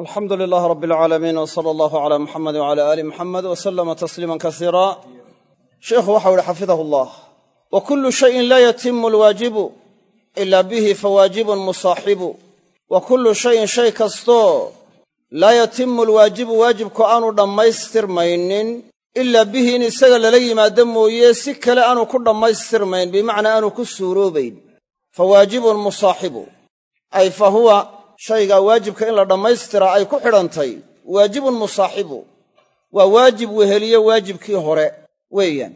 alxamdu lilaah rab alcaalamiin w sala allahu cala muxamedi wcala aali muxamed w salama tasliima kasiira sheikhu waxau ihi xafidahu allah wa kullu shayin laa yatimu alwaajibu ila bihi fawaajibun musaaxibu wa kullu shayin shay kastoo laa yatimu alwaajibu waajibku aanu dhammaystirmaynin ila bihi in isaga lala yimaado mooye si kale aanu ku dhammaystirmayn bimacnaa aanu ku suuroobayn fawaajibun musaaxibu ay shaygaa waajibka in la dhammaystiraa ay ku xidhantay waajibun musaaxibu. Waa waajib weheliye waajibkii hore weeyaan.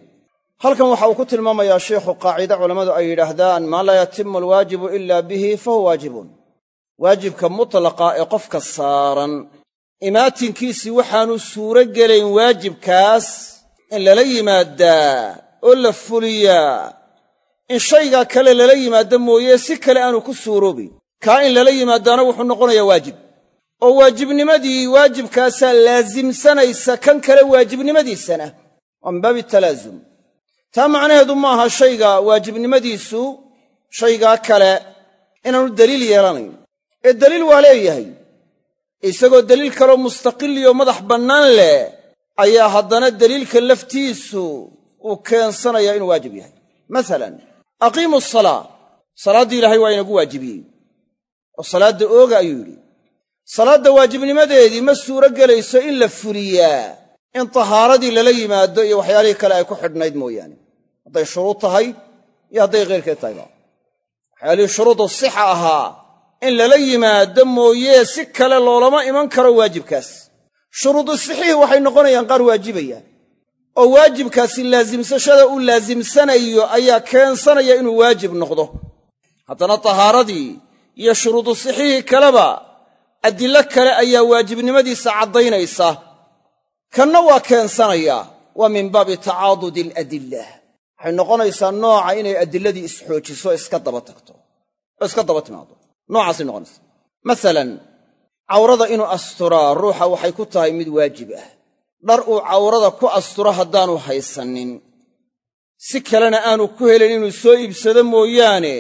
Halkan waxa uu ku tilmaamayaa sheikhu qaacide culammadu ay yidhaahdaan maa laa yatimu alwaajibu ila bihi fahuwa waajibun. Waajibka mutlaqa ee qofka saaran imaatinkiisii waxaanu suuro gelayn waajibkaas in lala yimaadaa oo la fuliyaa. In shaygaa kale lala yimaado mooye si kale aanu ku suuroobayn kaa in lala yimaadaana wuxuu noqonayaa waajib. oo waajibnimadii waajibkaasaa laasimsanaysa kan kale waajibnimadiisana. waa min baabi talaasum taa macnaheedu maaha shayga waajibnimadiisu shaygaa kale inaanu daliil yeelanayn. ee daliil waa leeyahay. isagoo daliil kaloo mustaqiliyoo madax bannaan leh ayaa haddana daliilka laftiisu uu keensanayaa inuu waajib yahay. Masalan aqiimu asalaa salaaddii ilaahay waa inagu waajibiyey oo salaadda ooga ayuu yidhi salaadda waajibnimadeedii ma suuro gelayso in la fuliyaa in tahaaradii lala yimaado iyo waxyaalihii kale ay ku xidhnayd mooyaane. Hadday shuruud tahay iyo hadday khayrkeed tahayba waxyaalihii shuruudu sixa ahaa in lala yimaado mooyee si kale loolama iman karo waajibkaas. Shuruudu sixihii waxay noqonayaan qaar waajibaya oo waajibkaasi laasimsashada uu laasimsanayo ayaa keensanaya inuu waajib noqdo. Haddana tahaaradii iyo shuruudu sixihii kaleba adillo kale ayaa waajibnimadiisa caddaynaysa. Kanna waa keensanayaa waa min baabi tacaadudi aladillah waxay noqonaysaa nooca inay adilladii isxoojiso iska daba tagto. Oo iska daba timaado noocaasay noqonaysa masalan cawrada inuu asturaa ruuxa waxay ku tahay mid waajib ah. Dhar uu cawrada ku asturo haddaanu haysanin si kalena aanu ku helin inuu soo iibsado mooyaane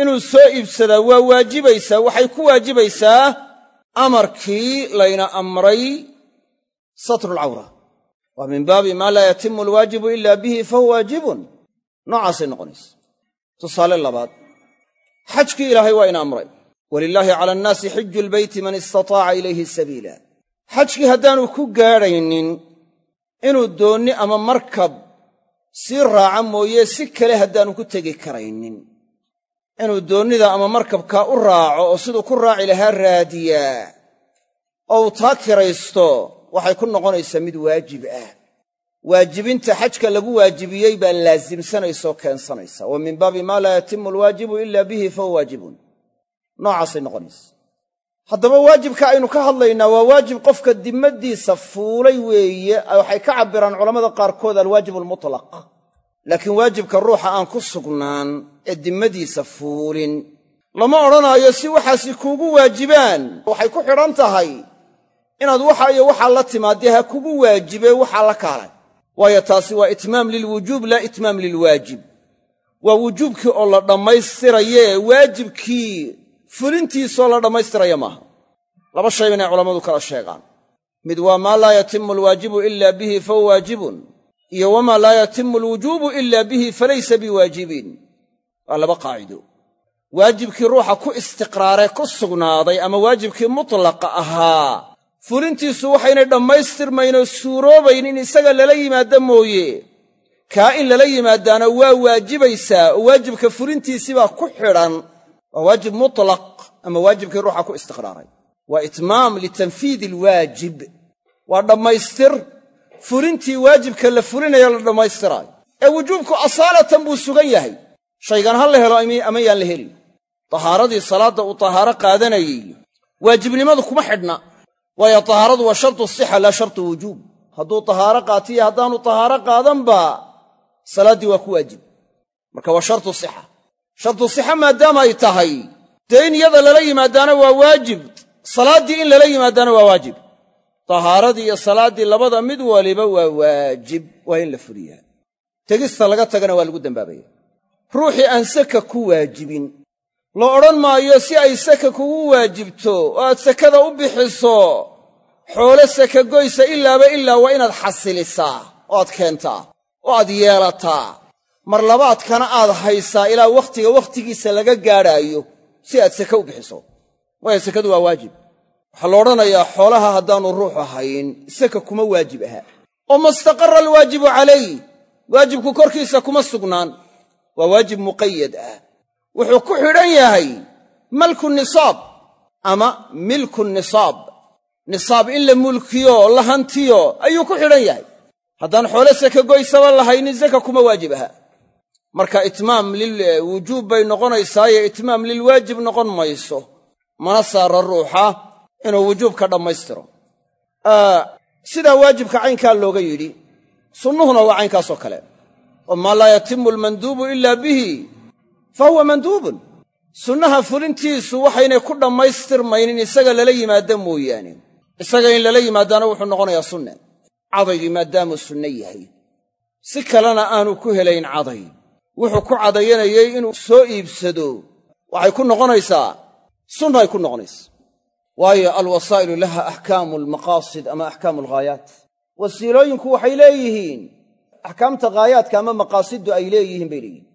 inuu soo iibsadaa waa waajibaysaa waxay ku waajibaysaa amarkii layna amray satrulcawra waa min baabi maa laa yatimu alwaajibu ila bihi fahuwa waajibun. Noocaasay noqonaysa tusaale labaad xajkii ilaahay waa ina amray. Walilaahi cala annaasi xiju lbeyti man istataaca ilayhi sabiila. Xajkii haddaanu ku gaadhaynin inuu doonni ama markab sii raaca mooye si kale haddaanu ku tegi karaynin inuu doonnida ama markabkaa u raaco oo siduu ku raaci lahaa raadiyaa oo uu taa kiraysto waxay ku noqonaysaa mid waajib ah. Waajibinta xajka lagu waajibiyey baa laasimsanaysaoo keensanaysa. Wa min baabi maa laa yatimu alwaajibu ila bihi fahuwa waajibun. Noocaasay noqonaysa haddaba waajibka aynu ka hadlaynaa waa waajib qofka dimmadiisa fuulay weeye waxay ka cabbiraan culammada qaarkood alwaajib almutlaq laakiin waajibka ruuxa aan ku sugnaan ee dimmadiisa fuulin. Lama odhanaayo si waxaasi kuugu waajibaan. Waxay ku xidhan tahay inaad waxa iyo waxaa la timaadee ha kugu waajibee waxaa la kaalay. Waayo taasi waa itmaam lilwujuub laa itmaam lilwaajib waa wujuubkii oo la dhammaystirayee waajibkii fulintiisoo la dhammaystiraya maaha. Laba shay inay culammadu kala sheegaan. Mid waa maa laa yatimu alwaajibu ila bihi fahuwa waajibun iyo wamaa laa yatimu alwujuubu ila bihi falaysa biwaajibin. Waa laba qaacido. Waajibkii ruuxa ku istiqraaree ku sugnaaday ama waajibkii mutlaqa ahaa fulintiisu waxaynay dhammaystirmaynoo suuroobayn in isaga lala yimaado mooye. Kaa in lala yimaadaana waa waajibaysaa oo waajibka fulintiisibaa ku xidhan waa waajib mutlaq ama waajibkii ruuxa ku istiqraaray. Waa itmaam litanfiidi alwaajib waa dhammaystir fulintii waajibka la fulinayo la dhammaystiraayo ee wujuubku asaalatan buu sugan yahay. Shaygan ha la helo ama yaan la helin. Tahaaradii salaadda uu tahaaro qaadanayey waajibnimadu kuma xidhna. Waayo tahaaradu waa shartu sixa laa shartu wujuub. Hadduu tahaaro qaatiyo haddaanu tahaaro qaadanba salaaddii waa ku waajib. Marka waa shartu sixa. Shartu sixa maadaama ay tahay dee in iyada lala yimaadaana waa waajib. Salaaddii in lala yimaadaana waa waajib tahaaradii iyo salaaddii labada mid waliba waa waajib waa in la fuliyaa tegista laga tagana waa lagu dambaabaya ruuxii aan saka ku waajibin la odhan maayo si ay saka kugu waajibto oo aad sakada u bixiso xoolo saka goysa ilaaba ilaa waa inaad xasilisaa oo aad keentaa oo aad yeelataa mar labaadkana aad haysaa ilaa wakhtiga wakhtigiisa laga gaadhaayo si aad sake u bixiso waayo sakadu waa waajib waxaa la odhanayaa xoolaha haddaannu ruuxu hayn saka kuma waajib aha. Oo mastaqarra alwaajibu calayh waajibku korkiisa kuma sugnaan. Waa waajib muqayad ah. Wuxuu ku xidhan yahay malku nisaab ama milku nisaab. Nisaab in la mulkiyo la hantiyo ayuu ku xidhan yahay. Haddaan xoolo saka goysaba lahaynin saka kuma waajib aha. Marka itmaam lilwujuub bay noqonaysaaye itmaam lilwaajib noqon mayso. Mana saara ruuxa inuu wujuubka dhammaystiro. Sidaa waajibka caynkaa looga yidhi sunnuhuna waa caynkaasoo kale. Oo maa laa yatimu almanduubu ilaa bihi fa huwa manduubun. Sunnaha fulintiisu waxaynay ku dhammaystirmaynin isaga lala yimaada mooyaane. Isaga in lala yimaadaana wuxuu noqonayaa sunne. Cadaygii maadaamuu sunne yahay. Si kalena aanu ku helayn caday wuxuu ku cadayanayay inuu soo iibsado. Waxay ku noqonaysaa sunnaay ku noqonaysa waayo alwasaa'ilu laha axkaamu almaqaasid ama axkaamu alghaayaat wasiilooyinku waxay leeyihiin axkaamta ghaayaadka ama maqaasiddu ay leeyihiin bay leeyihiin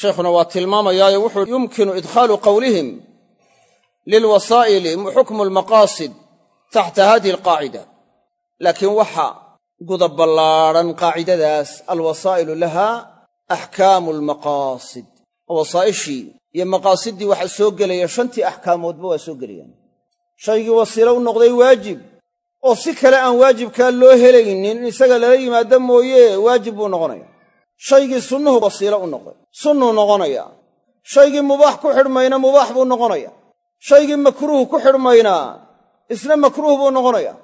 sheikhuna waa tilmaamayaayo wuxuu yumkinu idkhaalu qowlihim lilwasaa'ili xukmu almaqaasid taxta hadihi alqaacida. Laakiin waxa guda ballaadhan qaacidadaas alwasaa'ilu laha axkaamu almaqaasid wasaa'ishii iyo maqaasiddii waxaa soo gelaya shantii axkaamoodba waa soo gelayaan shaygii wasiilo u noqday waajib. oo si kale aan waajibkaa loo helaynin in isaga lala yimaado mooye waajib buu noqonaya. Shaygii sunnuhu wasiilo u noqday. Sunnuu noqonaya. Shaygii mubaax ku xidhmayna mubaax buu noqonaya. Shaygii makruuh ku xidhmaynaa isna makruuh buu noqonaya.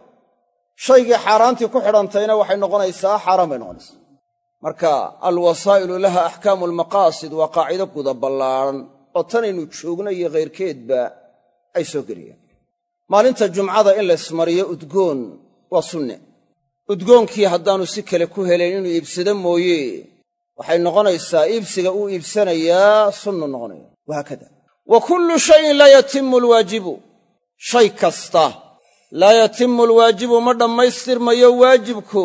Shaygii xaaraantii ku xidhantayna waxay noqonaysaa xaaraan bay noqonaysaa. Marka alwasaa'ilu laha axkaamu almaqaasid waa qaacido guda ballaadhan oo tanaynu joogno iyo khayrkeedba ay soo geliyaan maalinta jumcada in la ismariyo udgoon waa sunne. Udgoonkii haddaannu si kale ku helayn inuu iibsado mooye. Waxay noqonaysaa iibsiga uu iibsanayaa sunnu noqonaya. Wahaakada wa kullu shayin laa yatimu alwaajibu. Shay kasta laa yatimu alwaajibu ma dhammaystirmayo waajibku.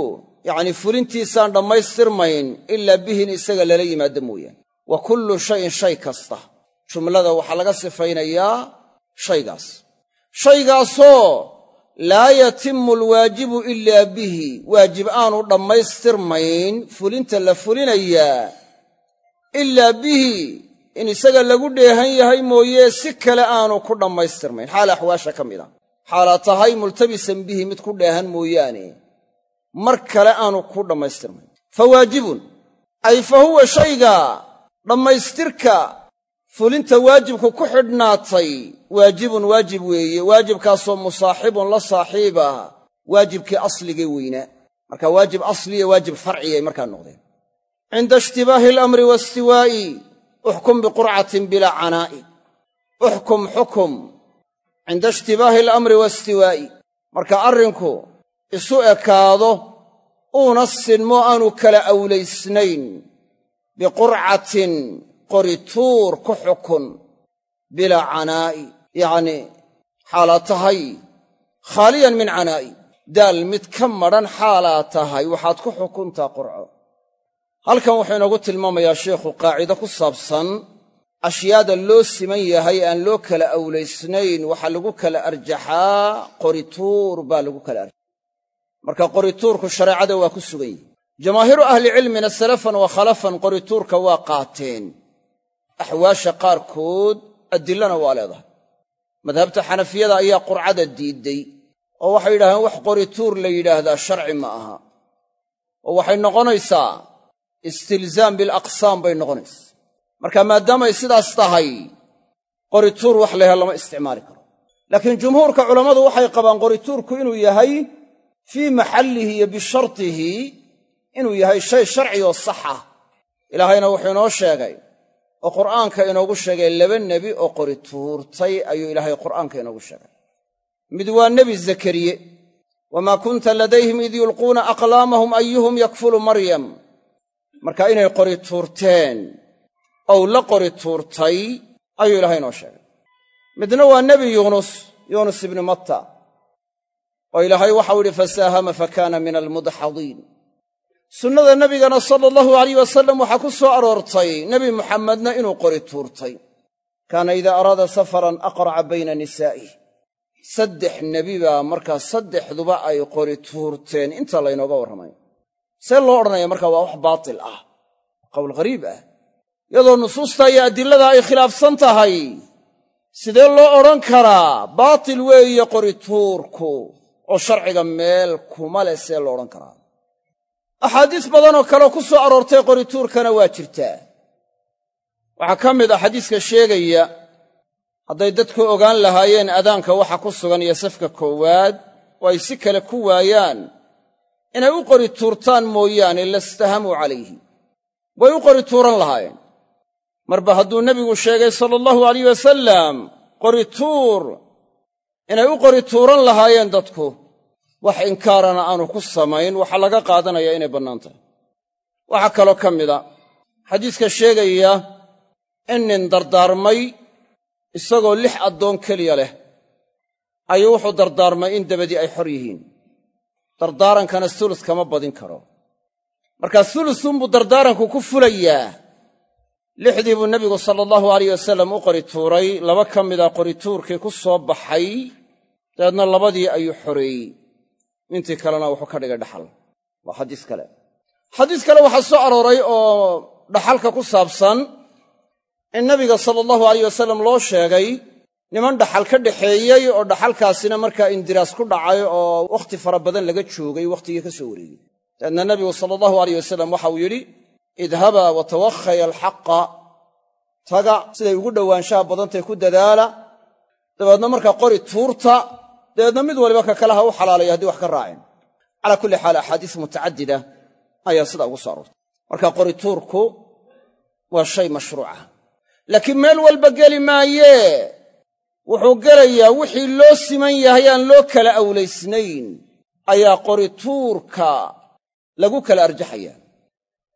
Yacnii fulintiisaan dhammaystirmayn ilaa bihin isaga lala yimaado mooyaane. Wa kullu shayin shay kasta. Jumlada waxaa laga sifaynayaa shaygaas shaygaasoo laa yatimu alwaajibu ilaa bihi. Waajib aanu dhammaystirmayn fulinta la fulinayaa ilaa bihi. In isaga lagu dheehan yahay mooye si kale aanu ku dhammaystirmayn. Xaal axwaasha ka mid a xaalaa tahay multabisan bihi mid ku dheehan mooyaane. Mar kale aanu ku dhammaystirmayn. Fa waajibun. Ay fa huwa shayga dhammaystirka fulinta waajibku ku xidhnaatay waajibun waajib weeye waajibkaasoo musaaxibun la saaxiiba waajibkii asligee weynaa marka waajib asliya waajib farciyay markaa noqdeen. Cinda ishtibaahi alamri waistiwaa'i uxkum biqurcatin bilaa canaa'i. Uxkum xukum cinda ishtibaahi alamri waistiwaa'i marka arrinku isu ekaado uuna sinmo aanu kala awlaysnayn biqurcatin qorituur ku xukun bilaa canaa'i yacnii xaalaa tahay khaaliyan min canaa'i. Daal mid ka madhan xaalaa tahay waxaad ku xukuntaa qurco. Halkan wuxuu inoogu tilmaamayaa sheikhu qaacido ku saabsan ashyaada loo siman yahay aan loo kala awlaysnayn waxaa lagu kala arjaxaa qorituur baa lagu kala arjaxa marka qorituurku shareecada waa ku sugan yihi jamaahiiru ahlicilmina salafan wa khalafan qorituurka waa qaateen axwaasha qaarkood adilana waa leedahay. Madhabta xanafiyada ayaa qurcada diidday oo waxay yidhahdeen wax qorituur la yidhaahdaa sharci ma aha. Oo waxay noqonaysaa istilzaam bilaqsaam bay noqonaysaa. Marka maadaamay sidaas tahay qorituur wax la yaha lama isticmaali karo. Laakiin jumhuurka culammadu waxay qabaan qorituurku inuu yahay fii maxallihi iyo bishartihi inuu yahay shay sharci oo sax ah. Ilaahayna wuxuu inoo sheegay oo qur'aanka inoogu sheegay laba nebi oo qori tuurtay ayuu ilaahay qur'aanka inoogu sheegay. Mid waa nebi zakariye wamaa kunta ladayhim id yulquuna aqlaamahum ayuhum yakfulu maryam. Marka inay qori tuurteen ow la qori tuurtay ayuu ilaahay inoo sheegay. Midna waa nebi yuunus yuunus ibni matta oo ilaahay waxau idhi fasaahama fakaana min almudxadiin sunnada nebigana sala allahu alayh wasalam waxaa ku soo aroortay nebi muxammedna inuu qori tuurtay. Kaana idaa araada safaran aqraca bayna nisaa'ih saddex nebi baa markaa saddexduba ay qori tuurteen. Inta laynooga warramay see loo odhanaya markaa waa wax baatil ah qowl ghariib ah. Iyadoo nusuusta iyo adilada ay khilaafsan tahay sidee loo odhan karaa? Baatil weeye qori tuurku oo sharciga meel kuma leh see loo odhan karaa axaadiis badanoo kaleo ku soo aroortay qorituurkana waa jirtaa waxaa ka mid ah xadiiska sheegaya hadday dadku ogaan lahaayeen adaanka waxa ku sugan iyo safka koowaad oo ay si kale ku waayaan. Inay u qori tuurtaan mooyaane lastahamuu calayhi. Way u qori tuuran lahaayeen. Marba hadduu nebigu sheegay sala allahu alayh wasalam qori tuur inay u qori tuuran lahaayeen dadku wax inkaarana aanu ku samayn waxaa laga qaadanaya inay bannaan tahay. Waxaa kaloo ka mida xadiiska sheegaya in nin dardaarmay isagoo lix addoon keliya leh ayuu wuxuu dardaarmay in dabadii ay xor yihiin. Dardaarankana sulus kama badin karo. Markaa sulusunbuu dardaaranku ku fulayaa. Lixdii buu nebigu sala allahu alayh wasalam u qori tuuray laba ka mida qorituurkii ku soo baxay dabeedna labadii ayuu xoreeyey intii kalena wuxuu ka dhigay dhaxal. Waa xadiis kale. Xadiis kale waxaa soo arooray oo dhaxalka ku saabsan in nabiga sala allahu alayh wasalam loo sheegay niman dhaxal ka dhaxeeyey oo dhaxalkaasina markaa indiraas ku dhacay oo wakhti fara badan laga joogay wakhtigii ka soo wareegey dabeedna nebigu sala allahu alayh wasalam waxauu yidhi idhabaa wa tawakhaya alxaqa taga siday ugu dhowaanshaha badantay ku dadaala. Dabeedna markaa qori tuurta dabeedna mid waliba ka kale ha u xalaalaya haddii wax ka raaceen calaa kulli xaal axaadiis mutacadida ayaa sidaa ugu soo aroortay. Marka qorituurku waa shay mashruuca laakiin meel walba geli maayee wuxuu gelayaa wixii loo siman yahay aan loo kala awlaysnayn ayaa qorituurka lagu kala arjaxaya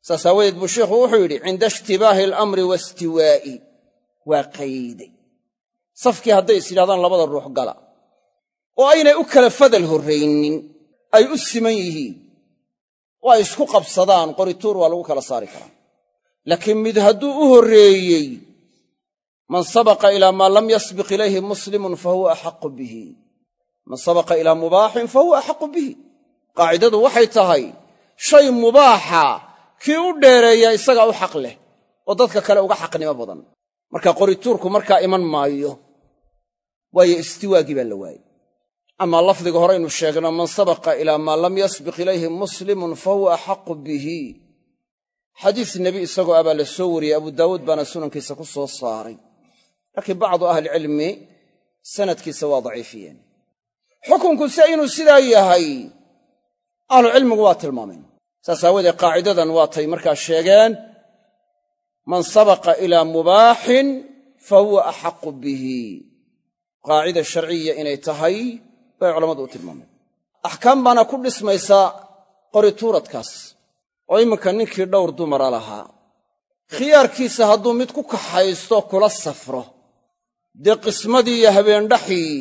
saas aawadeed buu sheikhu wuxuu yidhi cinda ishtibaahi alamri waistiwaa'i waa qayday safkii hadday is yidhahdaan labada ruux gala oo aynay u kala fadal horraynin ay u siman yihiin oo ay isku qabsadaan qorituur waa lagu kala saari karaa. Laakiin mid hadduu u horreeyey man sabaqa ilaa maa lam yasbiq ilayhi muslimun fa huwa axaqu bihi. Man sabaqa ilaa mubaaxin fa huwa axaqu bihi. Qaacidadu waxay tahay shay mubaaxa kii u dheereeya isagaa u xaq leh oo dadka kale uga xaqnimo badan. Marka qorituurku markaa iman maayo waayo istiwaagii baa la waayey amaa lafdiga horeynu sheegno man sabaqa ilaa maa lam yasbiq ilayhi muslimun fa huwa axaqu bihi. Xadiis nebi isagoo abaa la soo wariyey abu daawuud baana sunankiisa ku soo saaray. Laakiin bacdu ahlicilmi sanadkiisa waa daciifiyeen. Xukunku se inuu sidaa yahay ahlucilmigu waa tilmaameen. Saas aawoodee qaacidadan waatay markaa sheegeen man sabaqa ilaa mubaaxin fa huwa axaqu bihi. Qaacida sharciya inay tahay bay culammadu u tilmaameen. Axkaam baana ku dhismaysa qorituuradkaas. Oo iminka ninkii dhowr dumara lahaa. Khiyaarkiisa hadduu mid ku kaxaysto kula safro. Dee qismadii iyo habeendhaxii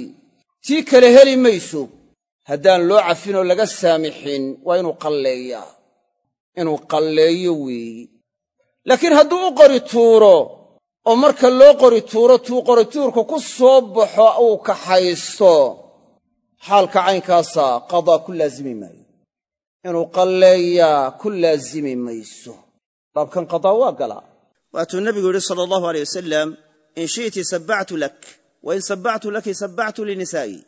tii kale heli mayso. Haddaan loo cafinoo laga saamixin waa inuu qalleeyaa. Inuu qalleeyo weeyi laakiin hadduu u qori tuuro oo marka loo qori tuuro tuu qorituurku ku soo baxo uu kaxaysto xaalka caynkaasa qadaa ku laazimi maayo. Inuu qalleeyaa ku laazimi mayso. Baabkan qadaa waa galaa waatuu nebigu yidhi sala allahu aleyh wasalam in shi'ti sabbactu lak wa in sabbactu laki sabbactu linisaa'i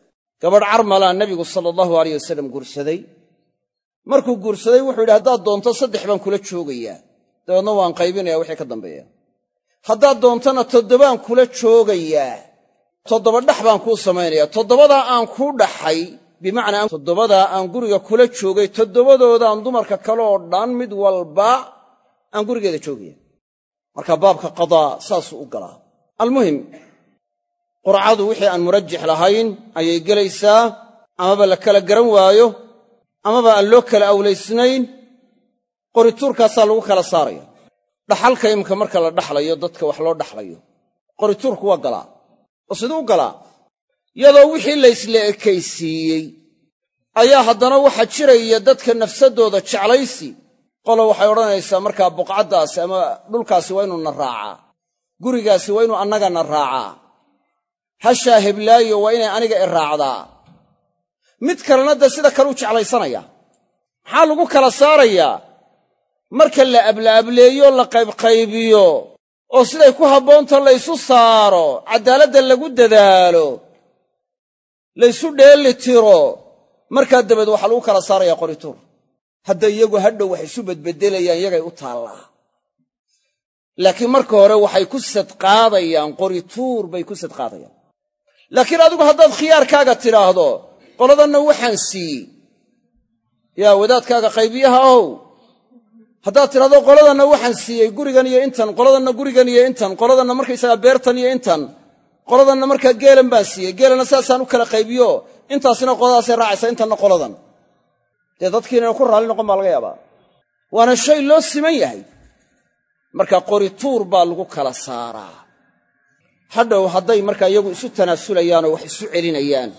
gabadh carmalaa nebigu sala allahu aleyh wasalam guursaday. Markuu guursaday wuxuu yidhi haddaad doonto saddex baan kula joogayaa. Dabeedna waan qaybinayaa wixii ka dambeeya. Haddaad doontana toddobaan kula joogayaa toddoba dhax baan kuu samaynayaa. Toddobadaa aan kuu dhaxay bimacnaa toddobadaa aan guriga kula joogay toddobadoodaan dumarka kale oo dhan mid walba aan gurigeeda joogaya marka baabka qadaa saasuu u galaa. Almuhim qurcadu wixii aan murajix lahayn ayay gelaysaa amaba la kala garan waayo amaba aan loo kala awlaysnayn qorituurkaasaa lagu kala saaraya. Dhaxalka imika marka la dhaxlayo dadka wax loo dhaxlayo qorituurku waa galaa oo siduu u galaa iyadoo wixii laysla ekaysiiyey ayaa haddana waxaa jiraya dadka nafsadooda jeclaysi. Qolo waxay odhanaysaa markaa buqcaddaasi ama dhulkaasi waa inuu na raacaa gurigaasi waa inuu annagana raacaa. Hashaa heblaayo waa inay aniga i raacdaa. Mid kalena dee sida kaleu jeclaysanaya. Maxaa lagu kala saarayaa? Marka la ablaableeyo la qaybqaybiyo oo siday ku habboonta laysu saaro caddaaladda lagu dadaalo laysu dheelli tiro markaa dabeed waxaa lagu kala saarayaa qorituur. Hadda iyagu hadhow wax isu bedbedelayaan yagay u taallaa. Laakiin marka hore waxay ku sadqaadayaan qorituur bay ku sadqaadayaan laakiin adigu haddaad khiyaarkaaga tidhaahdo qoladanna waxaan siiyey yaa wadaadkaaga qaybiyaha ahow haddaad tidhahdo qoladanna waxaan siiyey gurigan iyo intan qoladanna gurigan iyo intan qoladanna markaysagaa beertan iyo intan qoladanna markaa geelan baan siiyey geelana saasaan u kala qaybiyo. Intaasina qoladaasay raacaysa intanna qoladan. Dee dadkiinana ku raalli noqon baa laga yaabaa. Waana shay loo siman yahay. Marka qorituur baa lagu kala saaraa. Hadhow hadday markaa iyagu isu tanaasulayaanoo wax isu celinayaan.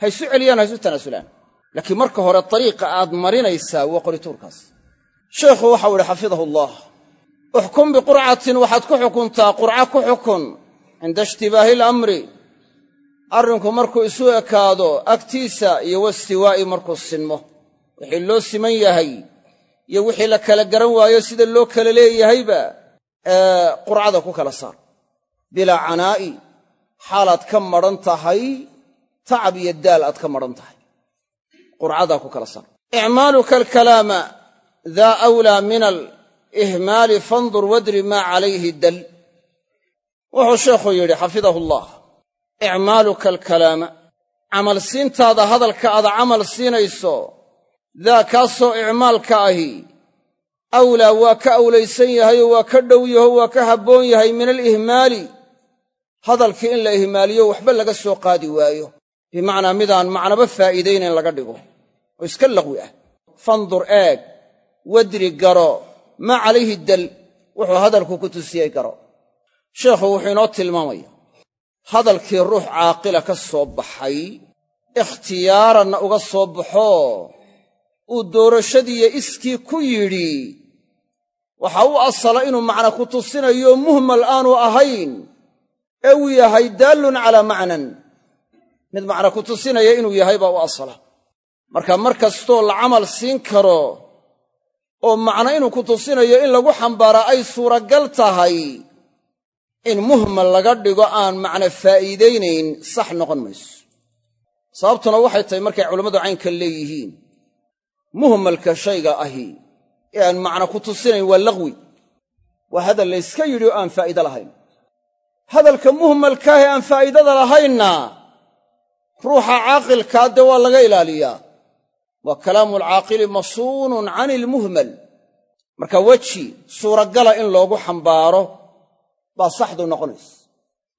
Ha isu celiyaan ha isu tanaasulaan. Laakiin marka hore dariiqa aad marinaysaa waa qorituurkaas sheekhu waxau idhi xafidahu allah uxkum biqurcatin waxaad ku xukuntaa qurca ku xukun cinda ishtibaahi alamri. Arrinku markuu isu ekaado agtiisa iyo wastiwaa'i markuu sinmo. Wixii loo siman yahay iyo wixii la kala garan waayo sida loo kala leeyahayba ee qurcada ku kala saar. Bilaa canaa'i xaalaad ka madhan tahay tacab iyo daal aad ka madhan tahay. Qurcadaa ku kala saar. Icmaaluka alkalaama daa awlaa min alihmaali fandur wadri maa calayhi dal wuxuu sheekhu yidhi xafidahu allah icmaaluka alkalaama camal siintaada hadalka aad camal siinayso daa kaasoo icmaalka ahi awlaa waa ka awlaysan yahayoo waa ka dhow yaho waa ka habboon yahay min alihmaali hadalkii in la ihmaaliyo waxba laga soo qaadi waayo bimacnaa midaan macnaba faa'iidaynayn laga dhigo oo iska laqwi ah fandur eeg wadri garo maa calayhi dal wuxuu hadalku ku tusiyey garo. Sheekhu wuxuu inoo tilmaamaya hadalkii ruux caaqila ka soo baxay ikhtiyaaranna uga soo baxoo uu doorashadiiyo iskii ku yidhi waxa u asala inuu macna ku tusinayo muhmal aanu ahayn ee uu yahay daallun calaa macnan. Mid macna ku tusinaya inuu yahay baa u asala. Marka mar kastoo la camal siin karo oo macno inuu ku tusinayo in lagu xambaaraa ay suuragal tahay in muhmal laga dhigo aan macna faa'iidaynayn sax noqon mayso. Sababtuna waxay tahay markay culammadu caynkan leeyihiin. Muhmalka shayga ahi ee aan macna ku tusinayn waa laqwi. Waa hadal layska yidhi oo aan faa'iide lahayn. Hadalka muhmalkaah ee aan faa'iidada lahaynna ruuxa caaqilkaa dee waa laga ilaaliyaa waa kalaamu alcaaqili masuunun cani ilmuhmal marka weji suuragala in loogu xambaaro baa saxdu noqonaysa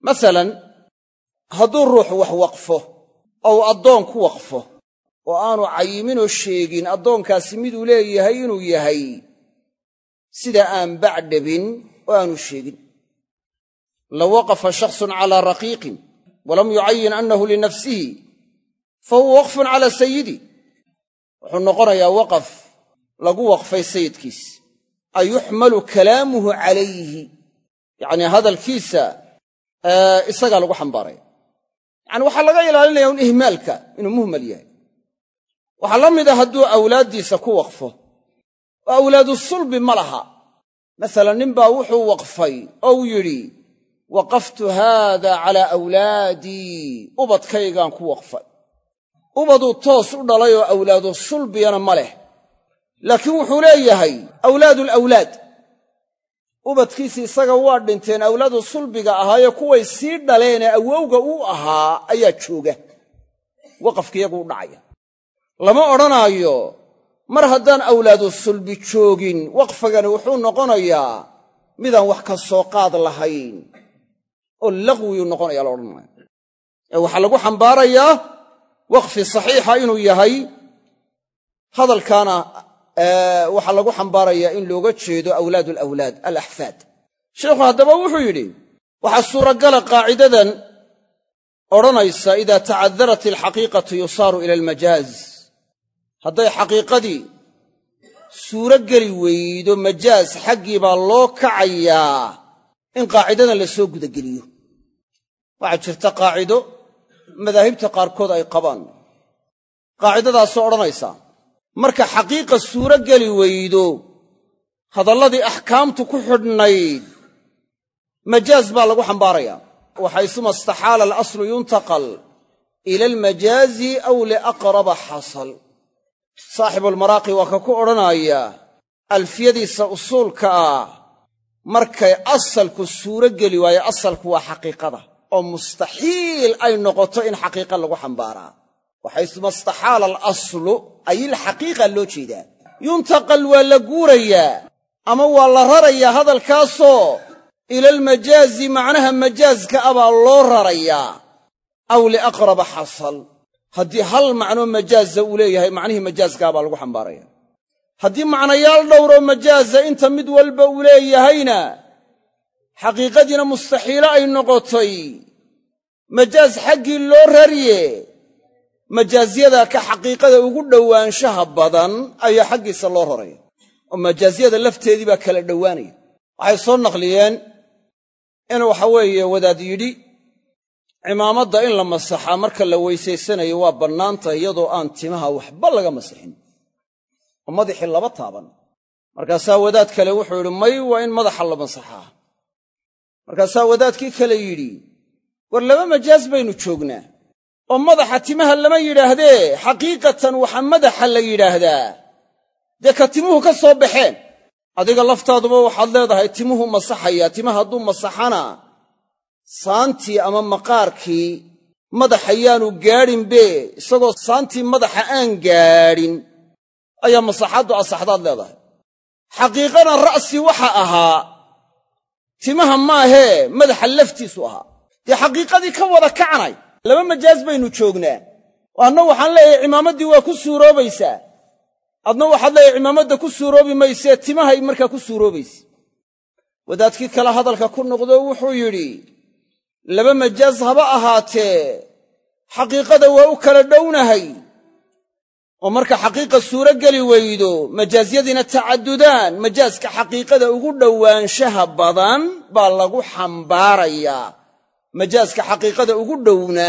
masalan hadduu ruux wax waqfo ou addoon ku waqfo oo aanu cayiminoo sheegin addoonkaasi miduu leeyahay inuu yahay sida aan bacdhabin oo aanu sheegin. Low waqafa shakhsun calaa raqiiqin walam yucayin annahu linafsihi fa huwa waqfun calaa sayidi wuxuu noqonayaa waqaf lagu waqfay sayidkiis. Ay yuxmalu kalaamuhu calayhi. Yacnii hadalkiisa isagaa lagu xambaaraya yacani waxaa laga ilaalinaya un ihmaalka inuu muhmal yahay. Waxaa la mida hadduu awlaaddiisa ku waqfo. Oo awlaadu sulbi ma laha. Masalan ninbaa wuxuu waqfay oo uu yidhi waqaftu haada calaa awlaadii ubadkaygaan ku waqfay ubaduu toos u dhalay oo awlaadu sulbiyana ma leh. Laakiin wuxuu leeyahay awlaadulawlaad ubadkiisii isaga waa dhinteen awlaadu sulbiga ahaayee kuway sii dhaleenee awowga uu ahaa ayaa jooga. Waqafka iyagu u dhacaya. Lama odhanaayo mar haddaan awlaadu sulbi joogin waqfigani wuxuu noqonayaa midaan wax ka soo qaad lahayn. Oo laqwiyuu noqonaya la odhan maayo ee waxaa lagu xambaarayaa waqfi saxiixa inuu yahay hadalkaana waxaa lagu xambaarayaa in looga jeedo awlaad alawlaad alaxfaad sheikhu haddaba wuxuu yidhi waxaa suuragala qaacidadan odhanaysa idaa tacadarat alxaqiiqatu yusaaru ila almajaaz. Hadday xaqiiqadii suuro geli weydo majaaz xaggii baa loo kacayaa in qaacidadan la soo gudageliyo. Waxaa jirta qaacido madaahibta qaarkood ay qabaan. Qaacidadaasoo odhanaysa marka xaqiiqa suuro geli weydo hadalladii axkaamtu ku xidhnayd majaaz baa lagu xambaarayaa waxaysuma istaxaala alaslu yuntaqal ila almajaazi aw liaqraba xasal. Saaxibulmaraaqi waa ka ku odhanaya alfiyadiisa usuulka ah markay asalku suuro geli waayo asalku waa xaqiiqada oo mustaxiil ay noqoto in xaqiiqa lagu xambaaraa waxaysuma istaxaala alaslu ay ilxaqiiqa loo jeedaa. Yuntaqal waa la guurayaa ama waa la rarayaa hadalkaasoo ila almajaazi macnaha majaaska a baa loo rarayaa aw liaqraba xasal haddii hal macnoo majaaza uu leeyahay macnihii majaaskaa baa lagu xambaaraya. Haddii macnayaal dhowroo majaaza inta mid walba uu leeyahayna xaqiiqadiina mustaxiilo ay noqotay. Majaaz xaggii loo rariye majaazyada ka xaqiiqada ugu dhowaanshaha badan ayaa xaggiisa loo raraya. Oo majaazyada lafteedii baa kala dhowaanaya. Waxay soo naqliyeen in waxa weeye wadaad yidhi cimaamadda in la masaxaa marka la weysaysanayo waa bannaantahay iyadoo aan timaha waxba laga masixin oo madaxii laba taaban. Markaasaa wadaad kale wuxuu yidhi may waa in madaxa la masaxaa markaasaa wadaadkii kale yidhi war laba majaas baynu joognaa oo madaxa timaha lama yidhaahdee xaqiiqatan waxa madaxa la yidhaahdaa. Dee ka timuhu ka soo baxeen? Adiga laftaaduba waxaad leedahay timuhu masaxaya timaha hadduu masaxana saantii ama maqaarkii madaxa yaanu gaadhinbe isagoo saantii madaxa aan gaadhin ayaa masaxaaddu asaxdaad leedahay. Xaqiiqana ra'si waxa ahaa timaha maahee madaxa laftiisu ahaa. Dee xaqiiqadii ka wada kacanay laba majaas baynu joognaa. Oo adna waxaan leeyahay cimaamaddii waa ku suuroobaysaa. Adna waxaad leeyahay cimaamadda ku suuroobi maysee timahay markaa ku suuroobaysa. Wadaadkii kale hadalka ku noqdo wuxuu yidhi laba majaas haba ahaatee xaqiiqada waa u kala dhownahay oo marka xaqiiqa suuro geli weydo majaasyadiina tacadudaan majaaska xaqiiqada ugu dhowaanshaha badan baa lagu xambaarayaa majaaska xaqiiqada ugu dhowna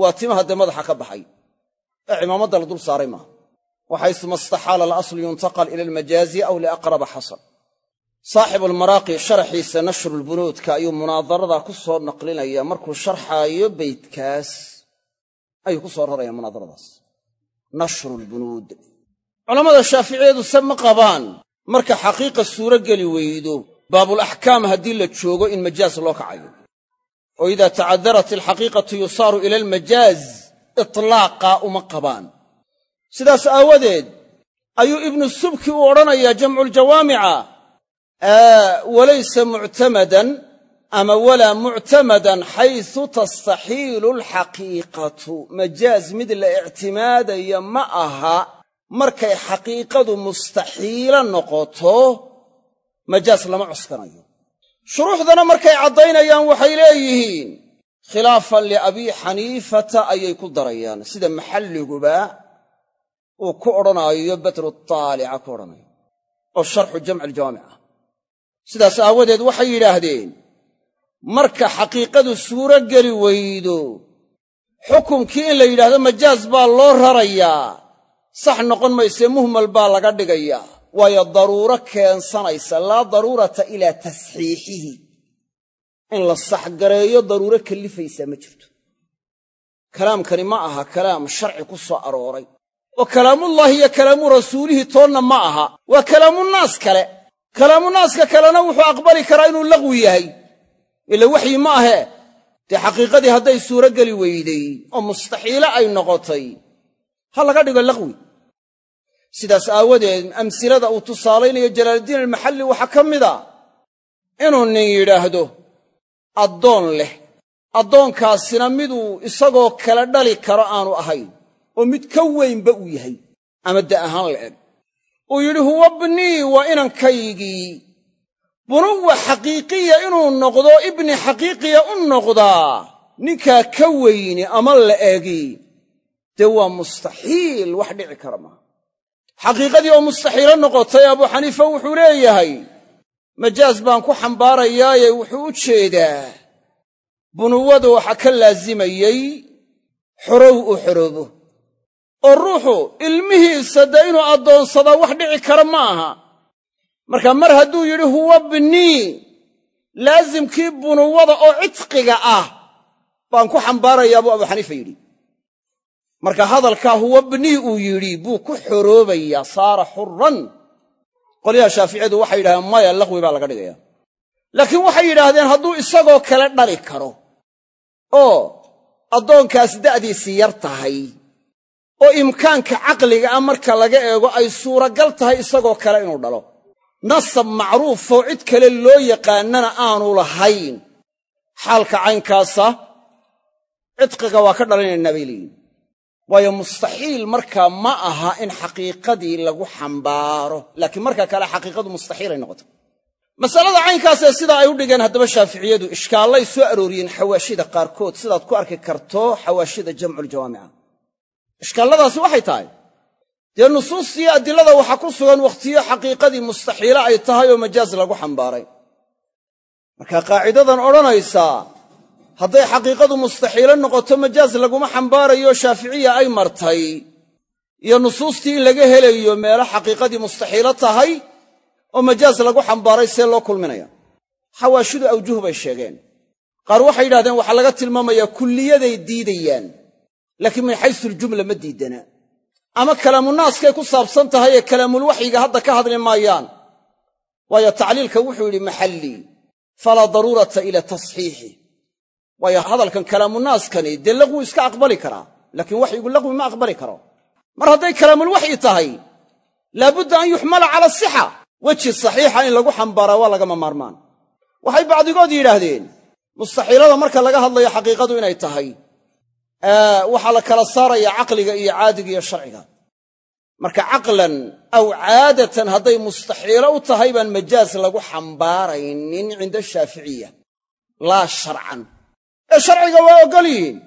waa timaha dee madaxa ka baxay. Ee cimaamadda la dul saaray maaha. Waxaysuma istaxaala alaslu yuntaqal ila almajaazi aw liaqraba xasal saaxibulmaraaqi sharaxiisa nashrulbunuudka ayuu munaadaradaa ku soo naqlinaya markuu sharxaayo beydkaas ayuu ku soo raraya munaadaradaas nashrulbunuud culammada shaaficiyadu se ma qabaan. Marka xaqiiqa suuro geli weydo baabulaxkaam haddii la joogo in majaaz loo kacayo. Oo idaa tacadarat alxaqiiqatu yusaaru ila almajaaz itlaaqa uma qabaan. Sidaas aawadeed ayuu ibnu subki u odhanayaa jamculjawaamica walaysa muctamadan ama walaa muctamadan xaysu tastaxiilu alxaqiiqatu. Majaaz mid la ictimaadaya ma aha markay xaqiiqadu mustaxiilo noqoto majaaz lama cuskanayo. Shuruuxdana markay caddaynayaan waxay leeyihiin khilaafan liabii xaniifata ayay ku darayaan. Sida maxalliguba uu ku odhanaayo badru taalica ku odhanayo oo sharxu jamci aljawaamic ah. Sidaas aawadeed waxay yidhaahdeen marka xaqiiqadu suuro geli weydo. Xukumkii in la yidhaahdo majaaz baa loo rarayaa sax noqon maysee muhmal baa laga dhigayaa waayo daruuro keensanaysa laa daruurata ilaa tasxiixihi. In la saxgareeyo daruuro kallifaysaa ma jirto. Kalaamkani ma aha kalaam sharci ku soo arooray. Oo kalaamullaahi iyo kalaamu rasuulihi toonna ma aha. Waa kalaamunaas kale. Kalaamunaaska kalena wuxuu aqbali karaa inuu laqwi yahay ila waxyi ma ahee dee xaqiiqadii hadday suuro geli weyday oo mustaxiile ay noqotay ha laga dhigo laqwi. Sidaas aawadeed amsilada uu tusaalaynayo jalaaluddiin almaxalli waxaa ka mida inuu nin yidhaahdo addoon leh. Addoonkaasina miduu isagoo kala dhali karo aanu ahayn oo mid ka weynba uu yahay. Ama da ahaan la eg. Uu yidhi huwa bnii waa inankaygii bunuwa xaqiiqiya inuu noqdo ibni xaqiiqiya u noqdaa ninkaa ka weyni ama la egi dee waa mustaxiil wax dhici kara maaha xaqiiqadii oo mustaxiilo noqotay abuu xaniifa wuxuu leeyahay majaas baan ku xambaarayaaye wuxuu u jeedaa bunuwada waxa ka laazimayey xorow uu xoroobo oo ruuxu ilmihiisa dee inuu addoonsadaa wax dhici kara ma aha marka mar hadduu yidhi huwa bnii laasimkii bunuwada oo cidqiga ah baan ku xambaarayaa buu abuu xaniifa yidhi. Marka hadalkaa huwa bnii uu yidhi buu ku xoroobayaa saara xuran qolyaha shaaficiyadu waxay yidhahdeen maya laqwi baa laga dhigaya laakiin waxay yidhaahdeen hadduu isagoo kale dhali karo oo addoonkaas da'diisii yar tahay oo imkaanka caqliga ah marka laga eego ay suuragal tahay isagoo kale inuu dhalo nasab macruufoo cid kale loo yaqaannana aanu lahayn. Xaalka caynkaasa cidqiga waa ka dhalanaynaa bay leeyihiin waayo mustaxiil markaa ma aha in xaqiiqadii lagu xambaaro laakiin marka kale xaqiiqadu mustaxiilay noqota masalada caynkaasee sidaa ay u dhigeen haddaba shaaficiyadu ishkaallay soo arooriyeen xawaashida qaarkood sidaad ku arki karto xawaashida jamculjawaamica ishkaalladaasi waxay tahay dee nusuustiiyo adilada waxaa ku sugan wakhtiyo xaqiiqadii mustaxiile ay tahay oo majaaz lagu xambaaray. Marka qaacidadan odhanaysaa hadday xaqiiqadu mustaxiilo noqoto majaaz laguma xambaarayo shaaficiya ay martay iyo nusuustii in laga helayo meelo xaqiiqadii mustaxiilo tahay oo majaaz lagu xambaaray see loo kulminaya. Xawaashidu awjuh bay sheegeen. Qaar waxay yidhahdeen waxaa laga tilmaamayaa kulliyaday diidayaan laakiin min xaysu aljumla ma diidana ama kalaamunaaskay ku saabsan tahay ee kalaamulwaxyiga hadda ka hadli maayaan. Waayo tacliilka wuxuu yidhi maxallii falaa daruurata ila tasxiixi. Waayo hadalkan kalaamunaaskani dee laqwi iska aqbali karaa? Laakiin waxyigu laqwi ma aqbali karo. Mar hadday kalaamulwaxyi tahay laabudda an yuxmala cala asixa weji saxiixa in lagu xambaaraa waa lagama maarmaan. Waxay bacdigood yidhaahdeen mustaxiilada marka laga hadlayo xaqiiqadu inay tahay waxaa la kala saaraya caqliga iyo caadiga iyo sharciga. Marka caqlan aw caadatan hadday mustaxiilo u tahay baan majaaz lagu xambaaraynin cinda shaaficiya laa sharcan. Ee sharciga waa oggol yihiin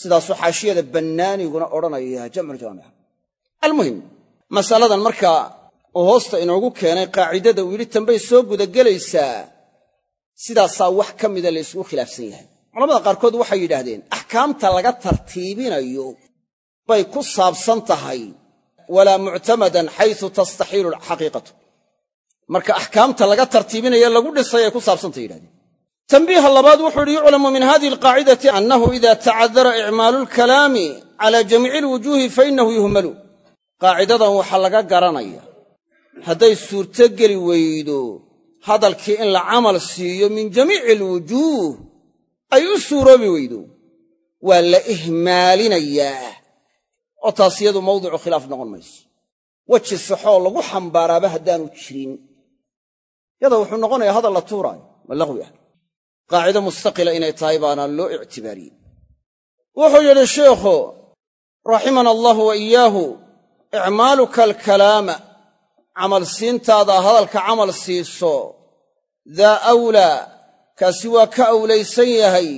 sidaasuu xaashiyada bannaaniguna odhanaya jamculjawaamica almuhim masaladan marka uu hoosta inoogu keenay qaacidada uu yidhi tanbay soo gudagelaysaa sidaasaa wax ka mida la ysgu khilaafsan yahay culamada qaarkood waxay yidhaahdeen axkaamta laga tartiibinayo bay ku saabsan tahay walaa muctamadan xaysu tastaxiilu xaqiiqatu. Marka axkaamta laga tartiibinaya lagu dhisay ay ku saabsantay yidhahdeen. Tambiiha labaad wuxuu yidhi yuclamu min hadihi alqaacidati annahu ida tacadara icmaalu lkalaami cala jamiici alwujuuhi fa innahu yuhmalu. Qaacidadan waxaa laga garanaya hadday suurto geli weydo hadalkii in la camal siiyo min jamiici alwujuuh ay u suuroobi weydo. Waa la ihmaalinayaa. Oo taas iyadu mawdicu khilaaf noqon mayso. Weji saxoo lagu xambaaraaba haddaanu jirin. Yada wuxuu noqonayaa hadal la tuuraayo. Ma laqwi ah. Qaacido mustaqila inay tahay baana loo ictibaariyey wuxuu yidhi sheikhu raximana allahu wa iyaahu icmaaluka alkalaama camal siintaada hadalka camal siiso daa awlaa kaasi waa ka awlaysan yahay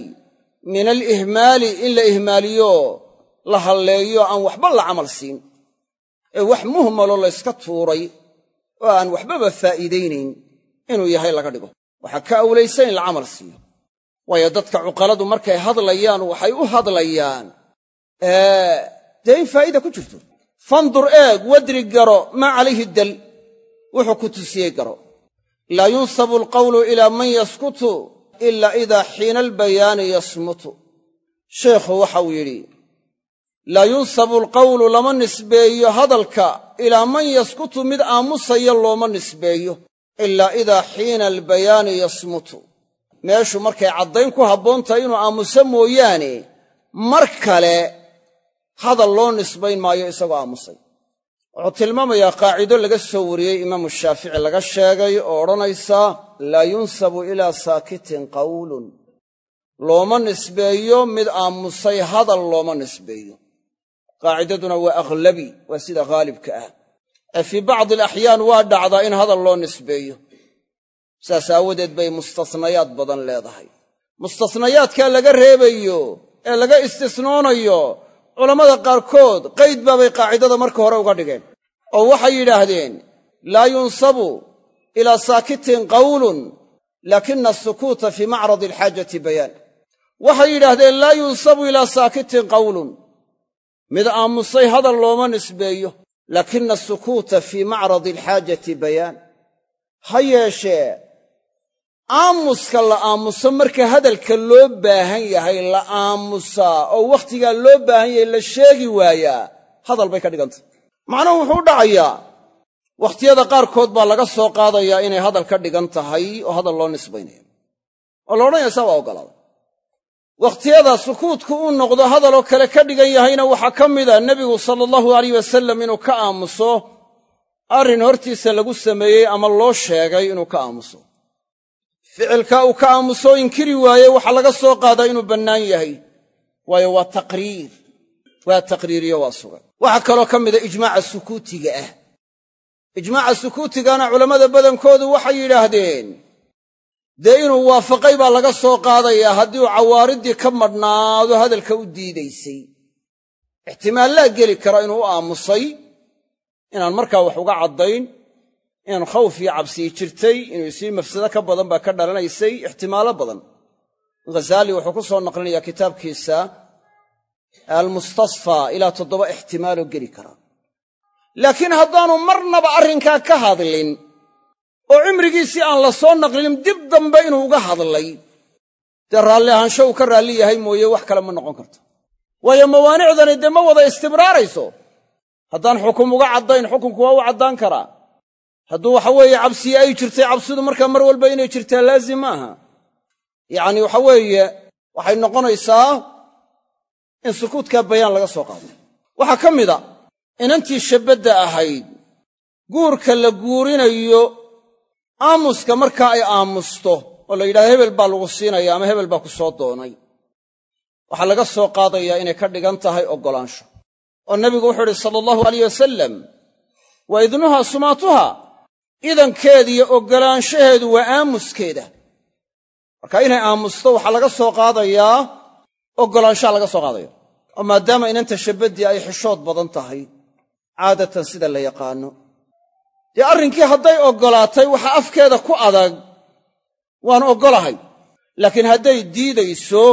min alihmaali in la ihmaaliyo la halleeyo aan waxba la camal siin. Ee wax muhmaloo layska tuuray oo aan waxbaba faa'iidaynayn inuu yahay laga dhigo. Waxaa ka awlaysan in la camal siiyo. Waayo dadka cuqaladu markay hadlayaan waxay u hadlayaan dee in faa'iida ku jirto? Fandur eeg wadri garo maa calayhi dal. Wuxuu ku tusiyey garo laa yunsabu alqawlu ilaa man yaskutu ila idaa xiina albayaani yasmutu. Sheekhu waxau yidhi laa yunsabu alqawlu lama nisbeeyo hadalka ilaa man yaskutu mid aamusaya looma nisbeeyo ilaa idaa xiina albayaani yasmutu. Meeshu markay caddayn ku habboon tahay inuu aamuso mooyaane mar kale hadal loo nisbayn maayo isagoo aamusay wuxuu tilmaamayaa qaacido laga soo wariyey imaamu shaafici laga sheegay oo odhanaysa laa yunsabu ilaa saakitin qawlun. Looma nisbeeyo mid aamusay hadal looma nisbeeyo. Qaacidaduna waa akhlabi waa sida haalibka ah. Ee fii bacdi alaxyaan waa dhacdaa in hadal loo nisbeeyo. Saas aawadeed bay mustasnayaad badan leedahay. Mustasnayaadkaa laga reebayo ee laga istisnoonayo culammada qaarkood qayd baabay qaacidada marka hore uga dhigeen oo waxay yidhaahdeen laa yunsabu ilaa saakitin qawlun laakina asukuuta fii macradi alxaajati bayaan. Waxay yidhaahdeen laa yunsabu ilaa saakitin qawlun. Mid aamusay hadal looma nisbeeyo laakina asukuuta fii macradi alxaajati bayaan. Ha yeeshee aamuska la aamuso marka hadalka loo baahan yahay la aamusaa oo wakhtigaa loo baahan yahay la sheegi waayaa hadal bay ka dhigantay macnuhu wuxuu u dhacayaa wakhtiyada qaarkood baa laga soo qaadayaa inay hadal ka dhigan tahay oo hadal loo nisbaynaya. Oo la odhanaya saa waa oggolaaday wakhtiyada sukuutku uu noqdo hadaloo kale ka dhigan yahayna waxaa ka mida nebigu sala allahu alayh wasalam inuu ka aamuso. Arrin hortiisa lagu sameeyey ama loo sheegay inuu ka aamuso ficilka uu ka aamusoo inkiri waaye waxaa laga soo qaadaa inuu bannaan yahay. Waayo waa taqriir. Waa taqriiriyo waa sugan. Waxaa kaloo ka mida ijmaaca sukuutiga ah. Ijmaaca sukuutigana culammada badankoodu waxay yidhaahdeen dee inuu waafaqay baa laga soo qaadayaa haddii uu cawaariddii ka madhnaado hadalka u diidaysay. Ixtimaallaa geli kara inuu u aamusay. Inaan markaa wax uga caddayn inaan khawf iyo cabsii jirtay inuu isii mafsado ka badan baa ka dhalanaysay ixtimaalo badan. Ghazaali wuxuu ku soo naqlinayaa kitaabkiisa almustasfaa ilaa toddoba ixtimaaloo geli kara. Laakiin haddaanu marnaba arrinkaa ka hadlin oo cimrigiisii aan la soo naqlin dib dambe inuu uga hadlay dee raalli ahaansho uu ka raalli yahay mooye wax kale ma noqon karto. Waayo mawaanicdani dee ma wada istibraarayso haddaan xukum uga caddayn xukunku waa u caddaan karaa hadduu waxa weeye cabsiye ay jirtay cabsidu markaa mar walba inay jirtaa laazim maaha. Yacni waxa weeye waxay noqonaysaa in sukuutkaa bayaan laga soo qaado waxaa ka mid a inantii shabbadda ahayd guurka la guurinayo aamuska markaa ay aamusto oo la yidhahdo hebel baa lagu siinaya ama hebel baa ku soo doonay waxaa laga soo qaadayaa inay ka dhigan tahay oggolaansho. Oo nebigu wuxuu idhi sala allahu alayh wasalam wa idnuha sumaatuha idankeeda iyo oggolaanshaheedu waa aamuskeeda. Marka inay aamusto waxaa laga soo qaadayaa oggolaanshaha laga soo qaadaya oo maadaama inanta shabaddii ay xishood badan tahay caadatan sida la yaqaano. Dee arrinkii hadday oggolaatay waxa afkeeda ku adag waan oggolahay laakiin hadday diidayso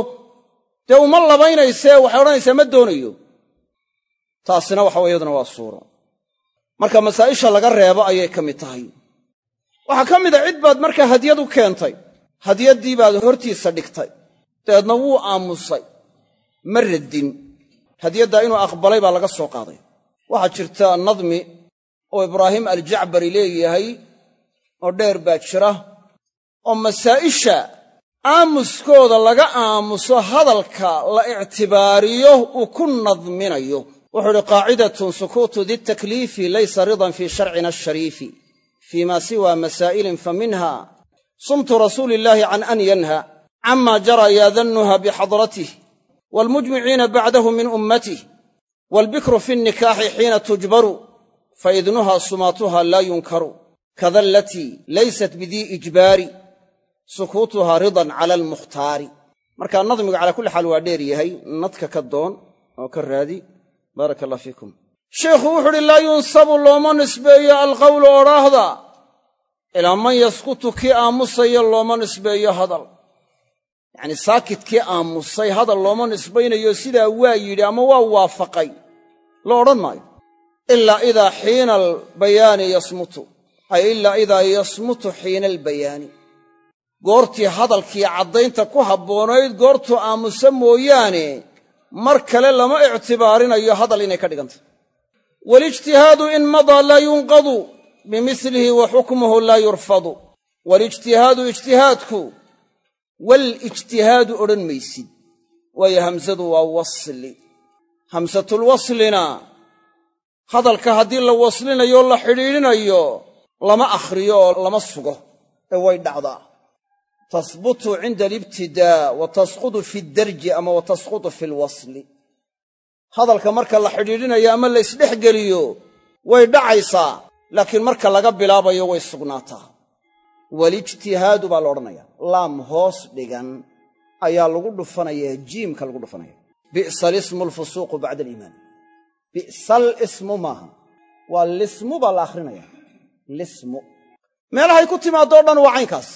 dee uma labaynaysee waxay odhanaysaa ma doonayo. Taasina waxa iyaduna waa suuro. Marka masaa'isha laga reebo ayay ka mid tahay waxaa ka mida cid baad markaa hadyad u keentay. Hadyaddii baad hortiisa dhigtay. Dabeedna wuu aamusay. Ma raddin. Hadyaddaa inuu aqbalay baa laga soo qaaday. Waxaa jirta nadmi oo ibraahim aljacbari leeyahay oo dheer baa jira oo masaa'isha aamuskooda laga aamuso hadalka la ictibaariyo uu ku nadminayo. Wuxuu uhi qaacidatun sukuutu ditakliifi laysa ridan fii sharcina ashariifi fii ma siwa masaa'ilin fa minha sumtu rasuuli illaahi can an yanha cama jara yaadannuha bixadratih waalmujmiciina bacdahu min ummatih waalbikru fi nnikaaxi xiina tujbaru faidnuha sumaatuha laa yunkaru kada alatii laysat bidii ijbaari sukuutuha ridan cala almukhtaari markaa nadmigu calaa kulli xaal waa dheer yahay nadka ka doon oo ka raadi baaraka allah fiikum sheikhu wuxu uhi laa yunsabu looma nisbeeyo alqawlu odhaahda. Ilaa man yaskutu kii aamusaya looma nisbeeyo hadal. Yacnii saakidkii aamusay hadal looma nisbaynayo sidaa waa yidhi ama waa waafaqay la odhan maayo. Ilaa idaa xiina albayaani yasmutu ay ilaa idaa yasmutu xiina albayaani goortii hadalkii caddaynta ku habboonayd goortuu aamusa mooyaane mar kale lama ictibaarinayo hadal inay ka dhigantay walijtihaadu in madaa laa yunqadu bimilihi wa xukmuhu laa yurfadu walijtihaadu ijtihaadku walijtihaadu odhan maysid waayo hamsadu waa wasli hamsatulwaslina hadalka haddii la waslinayo la xidhiidhinayo lama akhriyo oo lama sugo ee way dhacdaa tasbutu cinda alibtidaa wa tasqudu fi darji ama wa fi alwasli hadalka marka la xidhiidhinayo ama la isdhexgeliyo way dhacaysaa laakiin marka laga bilaabayo way sugnaataa. Walijtihaadu baa la odhanaya laam hoos dhigan ayaa lagu dhufanayaa jiimka lagu dhufanaya bi'sa lismu alfusuuqu bacda aliimaan. Bi'sal ismu maaha. Waa lismu baa la akhrinaya. Lismu. Meelahay ku timaadoo dhan waa caynkaas.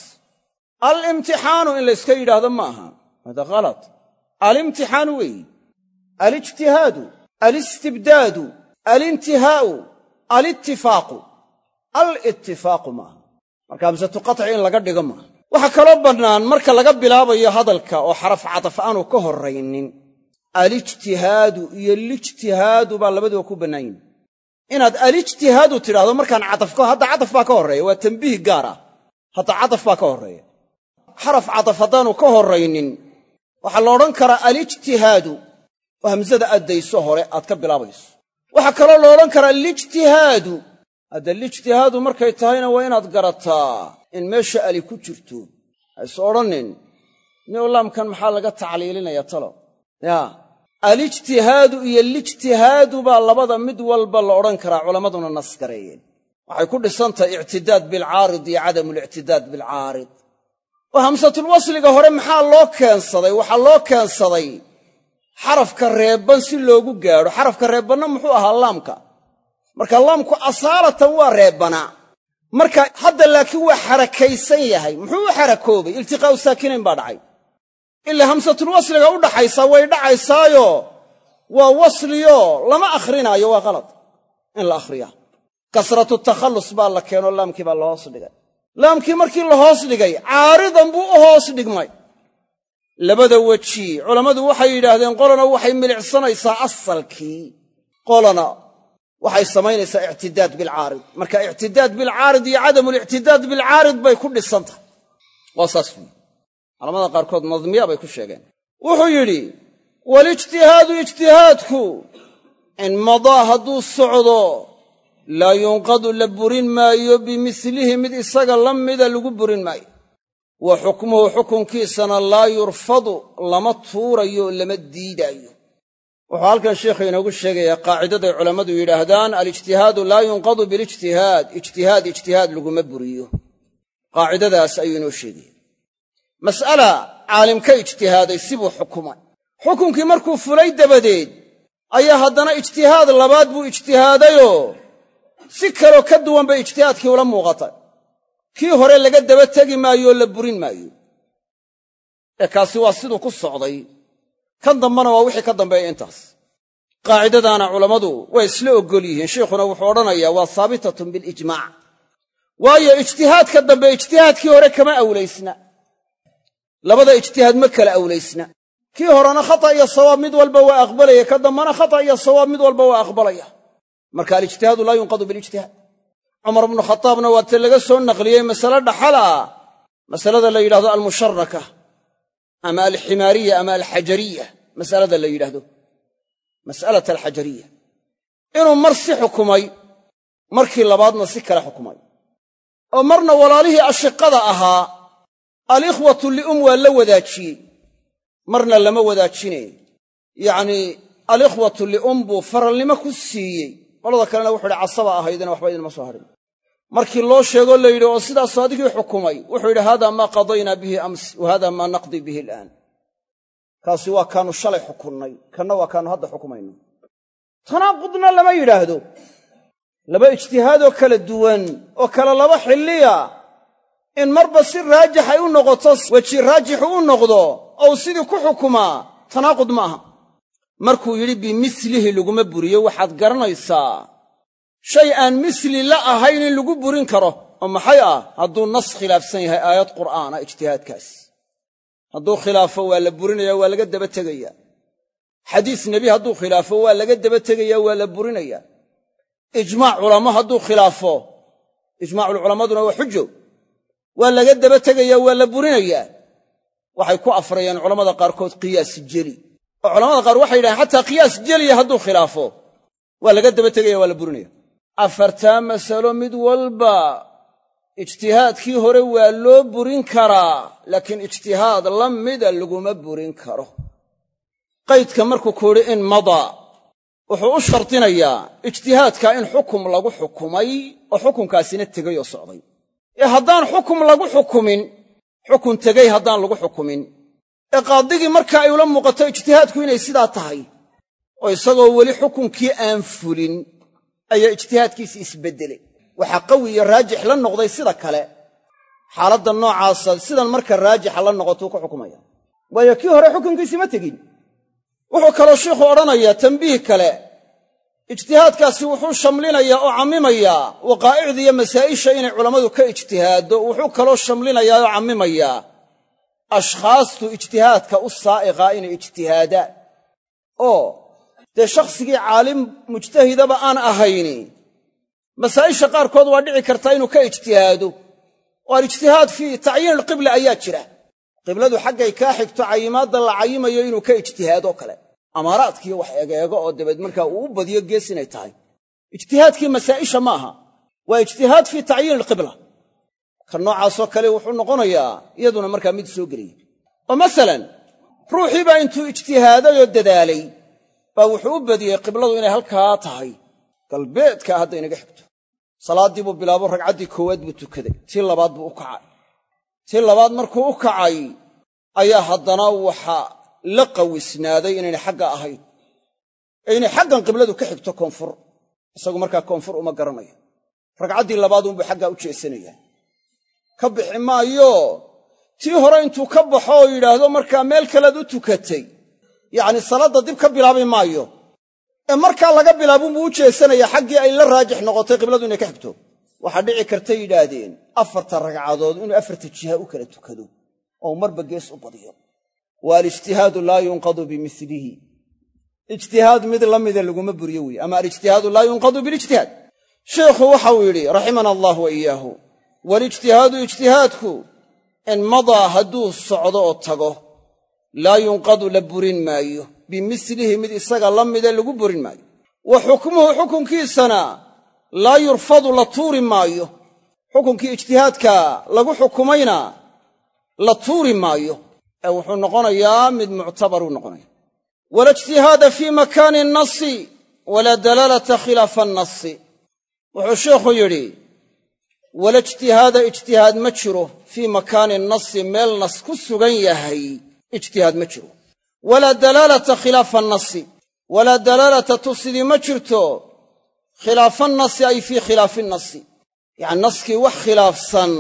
Alimtixaanu in layska yidhaahdo ma aha hada khalat alimtixaanu weeyi alijtihaadu alistibdaadu alintihaa'u alittifaaqu alittifaaqu maaha marka hamsatu qatci in laga dhigo maaha waxaa kaloo bannaan marka laga bilaabayo hadalka oo xaraf cadaf aanu ka horraynin alijtihaadu iyo lijtihaadu baa labaduba ku bannaan inaad alijtihaadu tidhahdo markaan cadafka hadda cadaf baa ka horreeya waa tambiih gaar ah hadda cadaf baa ka horreeya xaraf cadaf haddaanu ka horraynin waxaa la odhan karaa alijtihaadu oo hamsada addayso hore aad ka bilaabayso waxaa kaloo la odhan karaa lijtihaadu. Hadda lijtihaadu markay tahayna waa inaad garataa in meesha ali ku jirto. Hayse odhannin. Niw laamkan maxaa laga tacliilinaya talo? Yaa alijtihaadu iyo lijtihaadu baa labada mid walba la odhan karaa culammaduna nasgareeyeen. Waxay ku dhisantahay ictidaad bilcaarid iyo cadamulictidaad bilcaarid. Oo hamsatulwasliga hore maxaa loo keensaday? Waxaa loo keensaday xarafka reebban si loogu gaadho. Xarafka reebbanna muxuu ahaa laamka. Marka laamku asaalatan waa reebbanaa marka hadda laakiin waa xarakaysan yahay. Muxuu u xarakoobay? Iltiqaa'u saakinayn baa dhacay. Ilaa hamsatulwasliga u dhaxaysaa way dhacaysaayo. Waa wasliyo. Lama akhrinaayo waa qalad in la akhriyaa. Kasratu takhallus baa la keenoo laamkii baa la hoos dhigay. Laamkii markii la hoos dhigay caaridan buu u hoos dhigmay labada weji. Culammadu waxay yidhaahdeen qolana waxay milicsanaysaa asalkii. Qolana waxay samaynaysaa ictidaad bilcaarid. Marka ictidaad bilcaarid iyo cadamulictidaad bilcaarid bay ku dhisan tahay. Waa saas culamada qaarkood nadmiya bay ku sheegeen. Wuxuu yidhi walijtihaadu ijtihaadku in madaa hadduu socdo laa yunqadu la burin maayo bimilihi mid isaga la mida lagu burin maayo wa xukmuhu xukunkiisana laa yurfadu lama tuurayo lama diidaayo. Wuxuu halkan sheikhu inoogu sheegayaa qaacidaday culammadu yidhaahdaan alijtihaadu laa yunqadu bilijtihaad ijtihaad ijtihaad laguma buriyo. Qaacidadaas ayuu inoo sheegaya. Mas'ala caalim ka ijtihaaday sibuu xukumay. Xukunkii markuu fulay dabadeed ayaa haddana ijtihaad labaad buu ijtihaadayoo si kaloo ka duwan bay ijtihaadkii ula muuqatay kii hore laga daba tegi maayo la burin maayo. Ee kaasi waa siduu ku socday. Kan dambana waa wixii ka dambeeya intaas. Qaacidadaana culammadu waa isla oggol yihiin. Sheikhuna wuxuu odhanayaa waa haabitatun bilijmaac waayo ijtihaadka dambe ijtihaadkii hore kama awlaysna. Labada ijtihaad ma kala awlaysna. Kii horena khata iyo sawaab mid walba waa aqbalaya ka dambana khata iyo sawaab mid walba waa aqbalaya. Marka alijtihaadu laa yunqadu bilijtihaad cumar bnu khataabna waa te laga soo naqliyey masale dhaxal ah masalada la yidhahdo almusharaka ama alximaariya ama alxajariya masalada la yidhaahdo. Mas'alata alxajariya inuu mar si xukumay markii labaadna si kale xukumay. Oo marna walaalihii ashiqada ahaa alikhwatu lium waa la wadaajiyey. Marna lama wadaajine. Yacnii alikhwatu lium buu faralnimo ku siiyey. Qolada kalena wuxu uhi casaba ahaydina waxba idinma soo hadhin markii loo sheegoo la yidhi oo sidaasoo adigii xukumay. Wuxuu yidhi haadaa maa qadaynaa bihi ams wa haadaa maa naqdii bihi alaan. Kaasi waa kaanu shalay xukunnay kanna waa kaanu hadda xukumayno. Tanaaqudna lama yidhaahdo. Laba ijtihaadoo kala duwan oo kale laba xilliya in marba si raajix ay u noqoto weji raajixu u noqdo ou sidii ku xukumaa tanaaqud ma aha. Markuu yidhi bimilihi laguma buriyo waxaad garanaysaa shay aan misli la ahayn in lagu burin karo. Oo maxay ah? Hadduu nas khilaafsan yahay aayad qur'aana ijtihaadkaas. Hadduu khilaafo waa la burinaya waa laga daba tegaya. Xadiis nebi hadduu khilaafo waa laga daba tegaya waa la burinaya. Ijmaac culamo hadduu khilaafo ijmaaculculammaduna waa xujo. Waa laga daba tegaya waa la burinayaa waxay ku afrayeen culammada qaarkood qiyaas jeli. Oo culamada qaar waxay yidhahdeen xataa qiyaas jeliya hadduu khilaafo. Waa laga daba burinaya afartaa masalo mid walba ijtihaadkii hore waa loo burin karaa laakiin ijtihaad la mida laguma burin karo. Qaydka markuu ku yidhi in madaa wuxuu u shardinayaa ijtihaadka in xukum lagu xukumay oo xukunkaasina tegay oo socday. Ee haddaan xukum lagu xukumin xukun tegey haddaan lagu xukumin. Ee qaadigii marka ay ula muuqato ijtihaadku inay sidaa tahay oo isagoo weli xukunkii aan fulin ayaa ijtihaadkiisi isbeddelay waxaa qawi iyo raajix la noqday sida kale. Xaaladda noocaasa sidan marka raajixa la noqotuu ku xukumaya. Waayo kii hore xukunkiisii ma tegin. Wuxuu kaloo sheikhu odhanayaa tambiih kale. Ijtihaadkaasi wuxuu shamlinayaa oo cammimayaa waqaa'icda iyo masaa'isha inay culammadu ka ijtihaaddo. Wuxuu kaloo shamlinayaa oo cammimayaa ashkhaastu ijtihaadka u saa'iqaa inay ijtihaadaan. Oo dee shakhsigii caalim mujtahidaba aan ahayni. Masaa'isha qaarkood waa dhici kartaa inuu ka ijtihaado oo alijtihaad fii tacyiin alqibla ayaa jira. Qibladu xaggay kaa xigto cayimaadda la cayimayo inuu ka ijtihaadoo kale. Amaaraadkiiyo wax egeego oo dabeed markaa uu u badiyo gees inay tahay. Ijtihaadkii masaa'isha ma aha. Waa ijtihaad fii tacyiin alqibla ka noocaasoo kale wuxuu noqonayaa iyaduna markaa mid soo gelaya oo masalan ruuxii baa intuu ijtihaaday oo dadaalay baa wuxuu u badiyey qibladu inay halkaa tahay. Galbeedkaa hadda inaga xigto. Salaaddii buu bilaabo ragcaddii koowaad buu tukaday. Tii labaad buu u kacay. Tii labaad markuu u kacay ayaa haddana waxa la qawisnaaday inaynay xagga ahayn ee inay xaggan qibladu ka xigto koonfur. Isagu markaa koonfur uma garanayo ragcaddii labaad unbuu xaggaa u jeesanayaa ka bixi maayo. Tii hore intuu ka baxo oo yidhaahdo markaa meel kalead u tukatay yacni salaadda dib ka bilaabi maayo. Ee markaa laga bilaabunbuu u jeesanayaa xaggii ay la raajix noqotay qibladu inay ka xigto. Waxaa dhici kartay yidhaahdeen afarta ragcadood inuu afarta jiha u kala tukado oo marba gees u badiyo. Wa alijtihaadu laa yunqadu bimilihi ijtihaad mid la mida laguma buriyo weeye ama alijtihaadu laa yunqadu bilijtihaad sheikhu waxau yidhi raximana allah wa iyaahu walijtihaadu ijtihaadku in madaa hadduu socdo oo tago laa yunqadu la burin maayo. Bimilihi mid isaga la mida lagu burin maayo. Wa xukmuhu xukunkiisana laa yurfadu la tuuri maayo. Xukunkii ijtihaadka lagu xukumayna la tuuri maayo. Ee wuxuu noqonayaa mid muctabaruu noqonaya wala ijtihaada fii makaani nasi walaa dalaalata khilaafa annasi wuxuu sheikhu yidhi wala ijtihaada ijtihaad ma jiro fii makaani nasi meel nas ku sugan yahay ijtihaad ma jiro. Walaa dalaalata khilaafa annasi walaa dalaalata tusidii ma jirto. Khilaafa nasi ay fii khilaafi nasi yacni naskii wax khilaafsan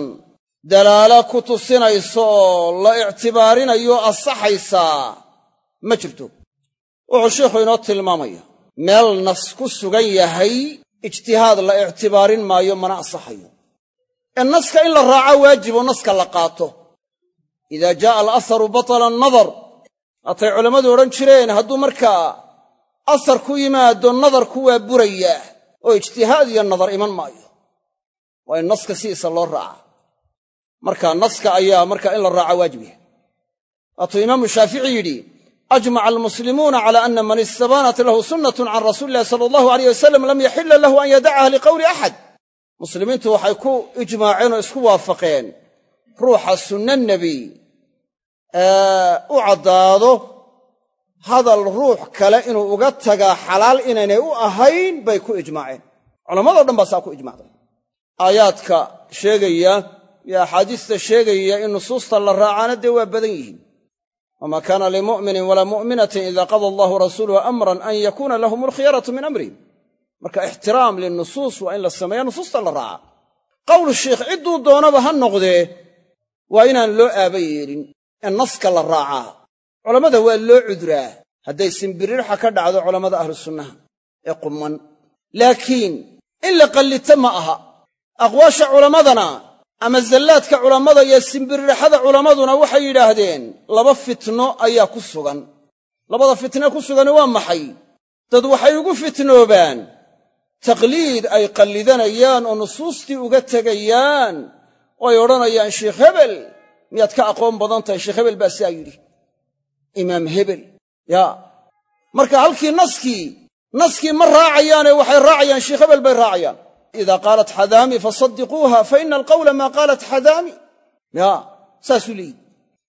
dalaalo ku tusinayso oo la ictibaarinayo asaxaysaa ma jirto. Wuxuu sheikhu inoo tilmaamaya meel nas ku sugan yahay ijtihaad la ictibaarin maayo mana asaxayo ee naska in la raaco waajibo naska la qaato idaa jaa'a alasaru batala annadar haatay culammadu odhan jireen hadduu markaa asar ku yimaado nadarku waa burayaa oo ijtihaad iyo nadar iman maayo. Waa in naska sidiisa loo raaca. Marka naska ayaa marka in la raaco waajib yahay. Waatuu imaamu shaafici yidhi ajmaca almuslimuuna cala ana man istabaanat lahu sunnatun can rasuuli illahi sala allahu aleyh wasalam lam yaxila lahu an yadacaha liqowli axad muslimiintu waxay ku ijmaaceen isku waafaqeen ruuxa sunna nebi u caddaado hadal ruux kale inuu uga tagaa xalaal inaynay u ahayn bay ku ijmaaceen. Culammadoo dhan baa ku ijmacday aayaadka sheegaya iyo axaadiista sheegaya in nusuusta la raacaana dee waa badan yihiin. Wamaa kaana limu'minin walaa mu'minatin ida qada allahu rasuuluhu amran an yakuuna lahum alkhiyaratu min amrihim marka ixtiraam linusuus waa in la sameeya nusuusta la raaca. Qowl sheikh cidduu doonaba ha noqdee waa inaan loo aaba yeelin ee naska la raacaa. Culammada waa loo cudraa. Hadday simbirirxa ka dhacdo culammada ahlu sunnaha ee qumman. Laakiin in la qallito ma aha. Aqwaasha culammadana ama zallaadka culammada iyo simbirirxada culammaduna waxay yidhaahdeen laba fitno ayaa ku sugan. Labada fitne ku sugani waa maxay? Dad waxay ugu fitnoobaan. Taqliid ay qallidanayaan oo nusuustii uga tegayaan oo ay odhanayaan sheikh hebel. Miyaad ka aqoon badan tahay? Sheekh hebel baa siaa yidhi. Imaam hebel. Yaa. Marka halkii naskii naskii ma raacayaane waxay raacayaan. Sheekh hebel bay raacayaan. Idaa qaalat xadaami fasaddiquuha fa ina alqawla maa qaalat xadaami. Yaa. Saasuu leeyihi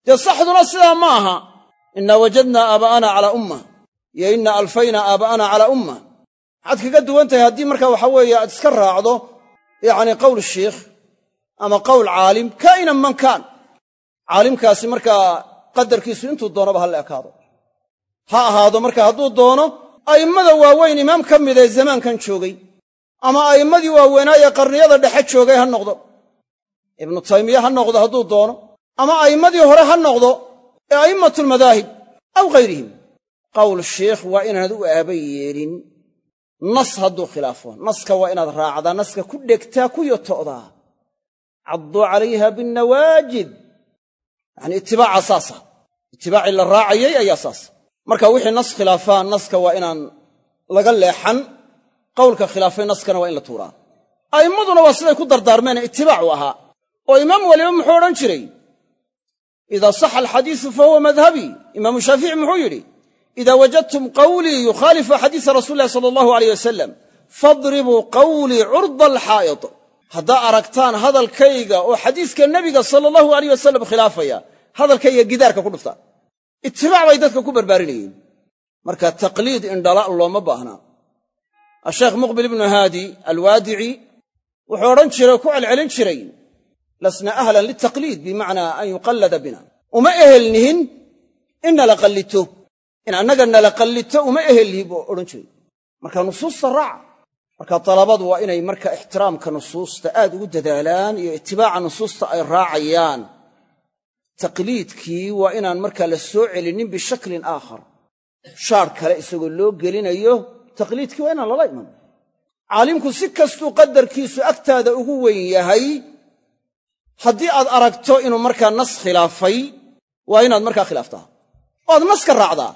dee saxduna sidaa ma aha. Innaa wajadnaa aaba'ana calaa umma. Iyo inna alfaynaa aaba'ana calaa umma. Maxaad kaga duwan tahay haddii marka waxa weeye aad iska raacdo yacni qowl shiikh ama qowl caalim kaa'inan man kaan caalimkaasi markaa qadarkiisu intuu doonaba ha la ekaado. Ha ahaado marka hadduu doono a'immada waaweyn imaam ka mid ee zamaankan joogay ama a'immadii waaweynaaye qarniyada dhexe joogay ha noqdo. Ibnu taymiya ha noqdo hadduu doono ama a'immadii hore ha noqdo ee a'immatulmadaahib aw ghayrihim qowl sheikh waa inaanad u aaba yeelin. Nas hadduu khilaafo naska waa inaad raacdaa. Naska ku dhegtaa ku yoto'daa cadduu calayha binnawaajid yacanii itibaaca saasa itibaacii la raacayay ayaa marka wixii nas khilaafaa naska waa inaan laga leexan qowlka khilaafay naskana waa in la tuuraa a'immaduna waa siday ku dardaarmeen itibaacu ahaa oo imaam waliba muxuu odhan jiray idaa saxa alxadiisu fa huwa madhabii imaamu shaafici muxuu yidhi idaa wajadtum qawlii yukhaalifu xadiisa rasuuli lahi sala allahu aleyh wasalam fadribuu qawlii curda alxaa'id haddaa aragtaan hadalkayga oo xadiiska nebiga sala allahu aleyh wasalam khilaafaya hadalkayga gidaarka ku dhuftaan itibaac bay dadka ku barbaarinayeen. Marka taqliid indhala looma baahnaa asheekh muqbil ibnu haadi alwaadici wuxuu odhan jiray oo ku celcelin jiray lasna ahlan litaqliid bimacnaa an yuqallada bina. Uma ehelnihin in nala qallito in annaga nala qallito uma ehelnihin buu odhan jiray. Marka nusuusta raaca marka dalabadu waa inay marka ixtiraamka nusuusta aad ugu dadaalaan iyo itibaaca nusuusta ay raacayaan. Taqliidkii waa inaan markaa la soo celinin bishaklin aakhar. Shaar kale isagoo loo gelinayo taqliidkii waa inaan lala iman. Caalimku si kastuu qadarkiisu agtaada ugu weyn yahay haddii aad aragto inuu markaa nas khilaafay waa inaad markaa khilaaftaa. Oo aad naska raacdaa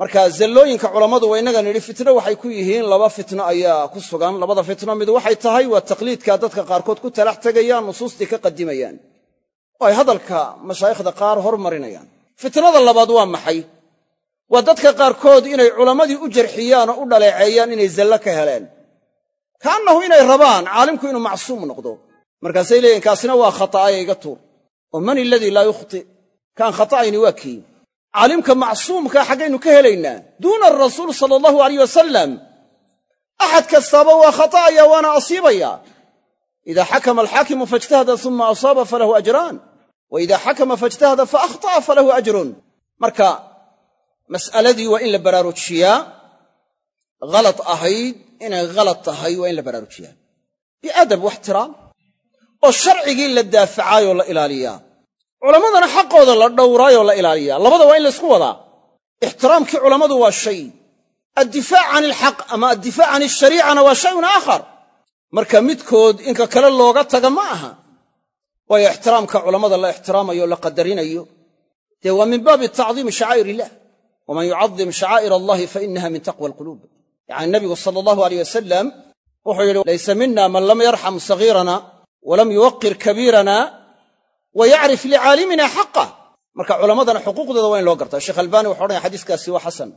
marka zallooyinka culammadu waa innaga nidhi fitno waxay ku yihiin laba fitno ayaa ku sugan. Labada fitno mid waxay tahay waa taqliidka dadka qaarkood ku talax tegayaan nusuustii ka qadimayaan oo ay hadalka mashaayikhda qaar hormarinayaan fitnada labaad waa maxay? Waa dadka qaarkood inay culammadii u jarxiyaan oo u dhaleeceeyaan inay zallo ka heleen. Kaannahu inay rabaan caalimku inuu macsuum noqdo. Markaasay leeyihiin kaasina waa khata'aya iga tuur. Oo man iladii laa yukhti? Kaan khata'ayni waa kii caalimka macsuumkaa xaggaynu ka helaynaa. Duuna arasuul sala allahu alayh wasalam axad kastaaba waa khata'aya waana asiibaya. Idaa xakama alxaakimu faijtahada uma asaaba falahu ajraan. Wa idaa xakama faijtahada fa akhta'a falahu ajrun. Marka mas'aladii waa in la baraarujiyaa. Halad ahayd inay halad tahay waa in la baraarujiyaa. Biadab waxtiraam oo sharcigii la daafacaayoo la ilaaliyaa culammadana xaqooda la dhowraayoo la ilaaliyaa. Labada waa in laysku wadaa. Ixtiraamkii culammadu waa shay. Addifaac can ilxaq ama addifaac can ishariicana waa shayun aakhar. Marka midkood inka kale looga taga ma aha. Waayo ixtiraamka culammada la ixtiraamayo o la qadarinayo. Dee waa min baabi tacdiimi shacaa'ir illah waman yucadim shacaa'ir allahi fa inaha min taqwa alquluub. Yacani nabigu sala allahu aleyh wasalam wuxuu yidhi laysa mina man lam yarxam sagiirana walam yuwaqir kabiirana wa yacrif licaalimina marka culammadana xuquuqdooda waa in loo gartaa sheekh albaani wuxu odhanaya xadiiskaasi waa xasan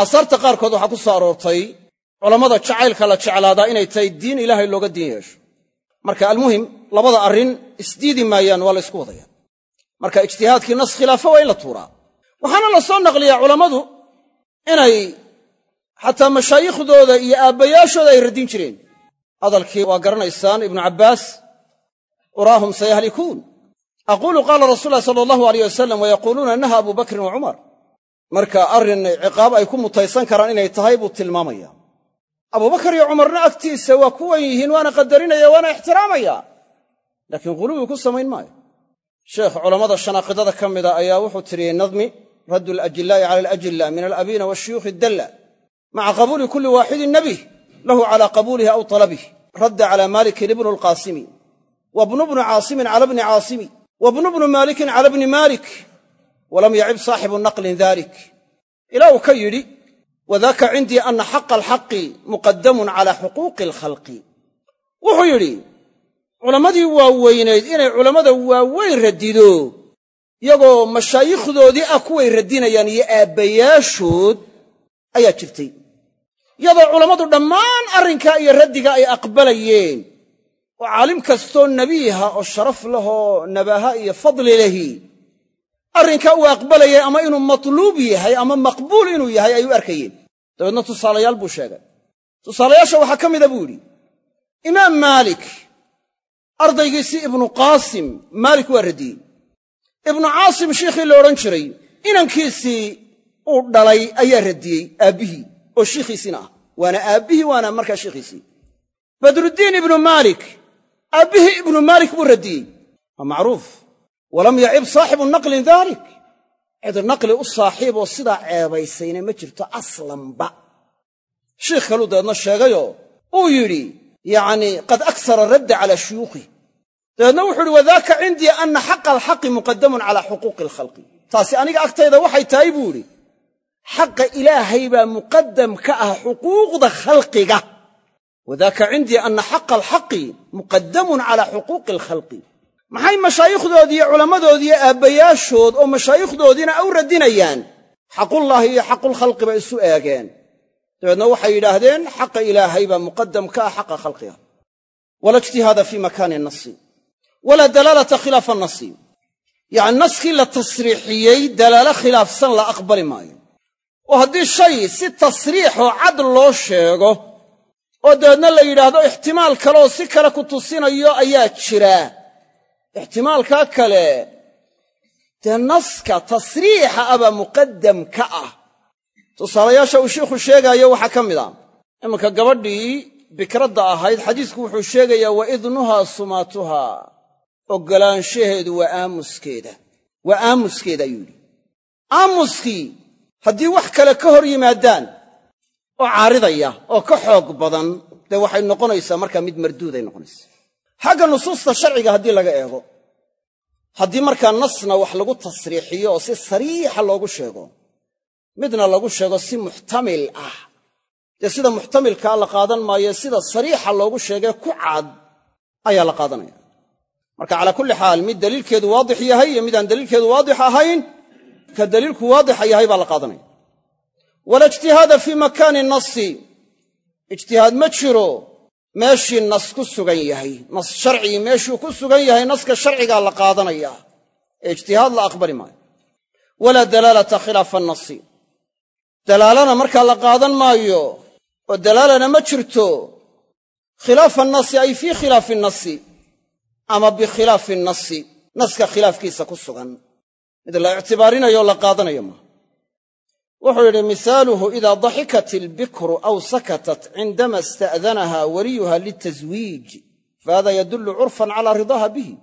aasaarta qaarkood waxaa ku soo aroortay culammada jacaylka la jeclaadaa inay tahay diin ilaahay looga diin yeesho marka almuhim labada arrin isdiidi maayaan waa la ysku wadaya marka ijtihaadkii nas khilaafo waa in la tuuraa waxaana la soo naqliyaa culammadu inay xataa mashaayikhdooda iyo aabbayaashooda ay radin jireen hadalkii waa garanaysaan ibnu cabbaas uraahum sayahlikuun aquulu qaala rasuul lahi sala allahu aleyh wasalam wayaquuluuna naha abu bakrin wa cumar marka arrin ciqaab ay ku mutaysan karaan inay tahay buu tilmaamaya abubakar iyo cumarna agtiisa waa ku wen yihiin waana qadarinaya waana ixtiraamaya laakiin ghuluwi ku samayn maayo sheekh culammada shanaaqidada ka mida ayaa wuxuu tiriyey nadmi raddu alajillaa'i cala alajilla min alabiina washuyuukhi dalla maca qabuuli kulli waaxidin nabih lahu cala qabuulihi aw talabih radda cala malikin ibnu alqaasimi wa bnu bnu caasimin cala bni caasimi wa bnu maalikin cala bni maalik walam yacib saaxibu naqlin dalik ilaa uu ka yidhi wadaka cindii ana xaqa alxaqi muqadamun cala xuquuqi alkhalqi wuxuu yidhi culammadii waaweynayd inay culammada waaweyn radido iyagoo mashaayikhdoodii ah kuway radinayaan iyo aabbayaashood ayaa jirtay. Iyadoo culammadu dhammaan arrinkaa iyo raddiga ay aqbalayeen oo caalim kastoo nebiiha oo sharaf lahoo nabaaha iyo fadli lehi. Arrinkaa uu aqbalayay ama inuu matluub yahay ama maqbuul inuu yahay ay u arkayeen. Dabeedna tusaalayaal buu sheegay. Tusaalayaasha waxaa ka mida buu yidhi imaam maalik ardaygiisii ibnu qaasim maalik waa radiyey. Ibnu caasim shiikhii la odhan jiray inankiisii uu dhalay ayaa radiyey aabbihii oo shiikhiisiina ah. Waana aabbihii waana markaa shiikhiisii. Badruddiin ibnu maalik aabbihii ibnu maalik buu radiyey. Waa macruuf. Walam yacib saaxibu naqlin daalik cid naqli u saaxiib oo sidaa ceebaysayna ma jirto aslanba. Shiikh kaluu dabeedna sheegayoo uu yidhi yacnii qad aksara radda calaa shuyuukhih dabeedna wuxu uhi wadaaka cindii anna xaqa alxaqi muqadamun calaa xuquuqi alkhalqi taasi aniga agtayda waxay tahay buu idhi xaqa ilaahay baa muqadam ka ah xuquuqda khalqiga wadaaka cindii anna xaqa alxaqi muqadamun calaa xuquuqi alkhalqi. Maxay mashaayikhdoodii iyo culammadoodii iyo aabbayaashood oo mashaayikhdoodiina u radinayaan? Xaqullaahi iyo xaqulkhalqi bay isu eegeen. Dabeedna waxay yidhaahdeen xaqa ilaahay baa muqadam ka ah xaqa khalqiga. Wala ijtihaada fii makaani nasi walaa dalaalata khilaafa nasi yacni naskii la tasriixiyey dalaalo khilaafsan la aqbali maayo. Oo haddii shay si tasriixoo cad loo sheego oo dabeedna la yidhaahdo ixtimaal kaleoo si kale ku tusinayo ayaa jira. Ixtimaalkaa kale dee naska tasriixa abaa muqaddam ka ah. Tusaalayaasha uu shiikhu sheegaayo waxaa ka mid a iminka gabadhii bikradda ahayd xadiisku wuxuu sheegayaa wa idnuhaa sumaatuhaa. Oggolaanshaheedu waa aamuskeeda. Waa aamuskeeda ayuu yidhi. Aamuskii haddii wax kale ka hor yimaadaan oo caaridaya oo ka xoog badan dee waxay noqonaysaa markaa mid marduuday noqonaysaa. Xagga nusuusta sharciga haddii laga eego haddii markaa nasna wax lagu tasriixiyo oo si sariixa loogu sheego midna lagu sheego si muxtamil ah. Dee sida muxtamilkaa la qaadan maayo sida sariixa loogu sheegee ku cad ayaa la qaadanaya. Marka calaa kulli xaal mid daliilkeedu waadix yahay iyo midaan daliilkeedu waadix ahayn ka daliilku waadixa yahay baa la qaadanaya wala ijtihaada fii makaani nasi. Ijtihaad ma jiro meeshii nas ku sugan yahay. Nas sharcigii meeshuu ku sugan yahay naska sharcigaa la qaadanayaa ee ijtihaad la aqbali maayo. Walaa dalaalata khilaafa nasi. Dalaalana markaa la qaadan maayo oo dalaalana ma jirto. Khilaafa nasi ay fii khilaafi nasi ama bikhilaafi nasi. Naska khilaafkiisa ku sugan. Mid la ictibaarinayo la qaadanayo maaha wuxuu yidhi misaaluhu idaa daxikat ilbikru aw sakatat cindama ista'danaha waliyuha litaswiij fahada yadullu curfan calaa ridaaha bihi.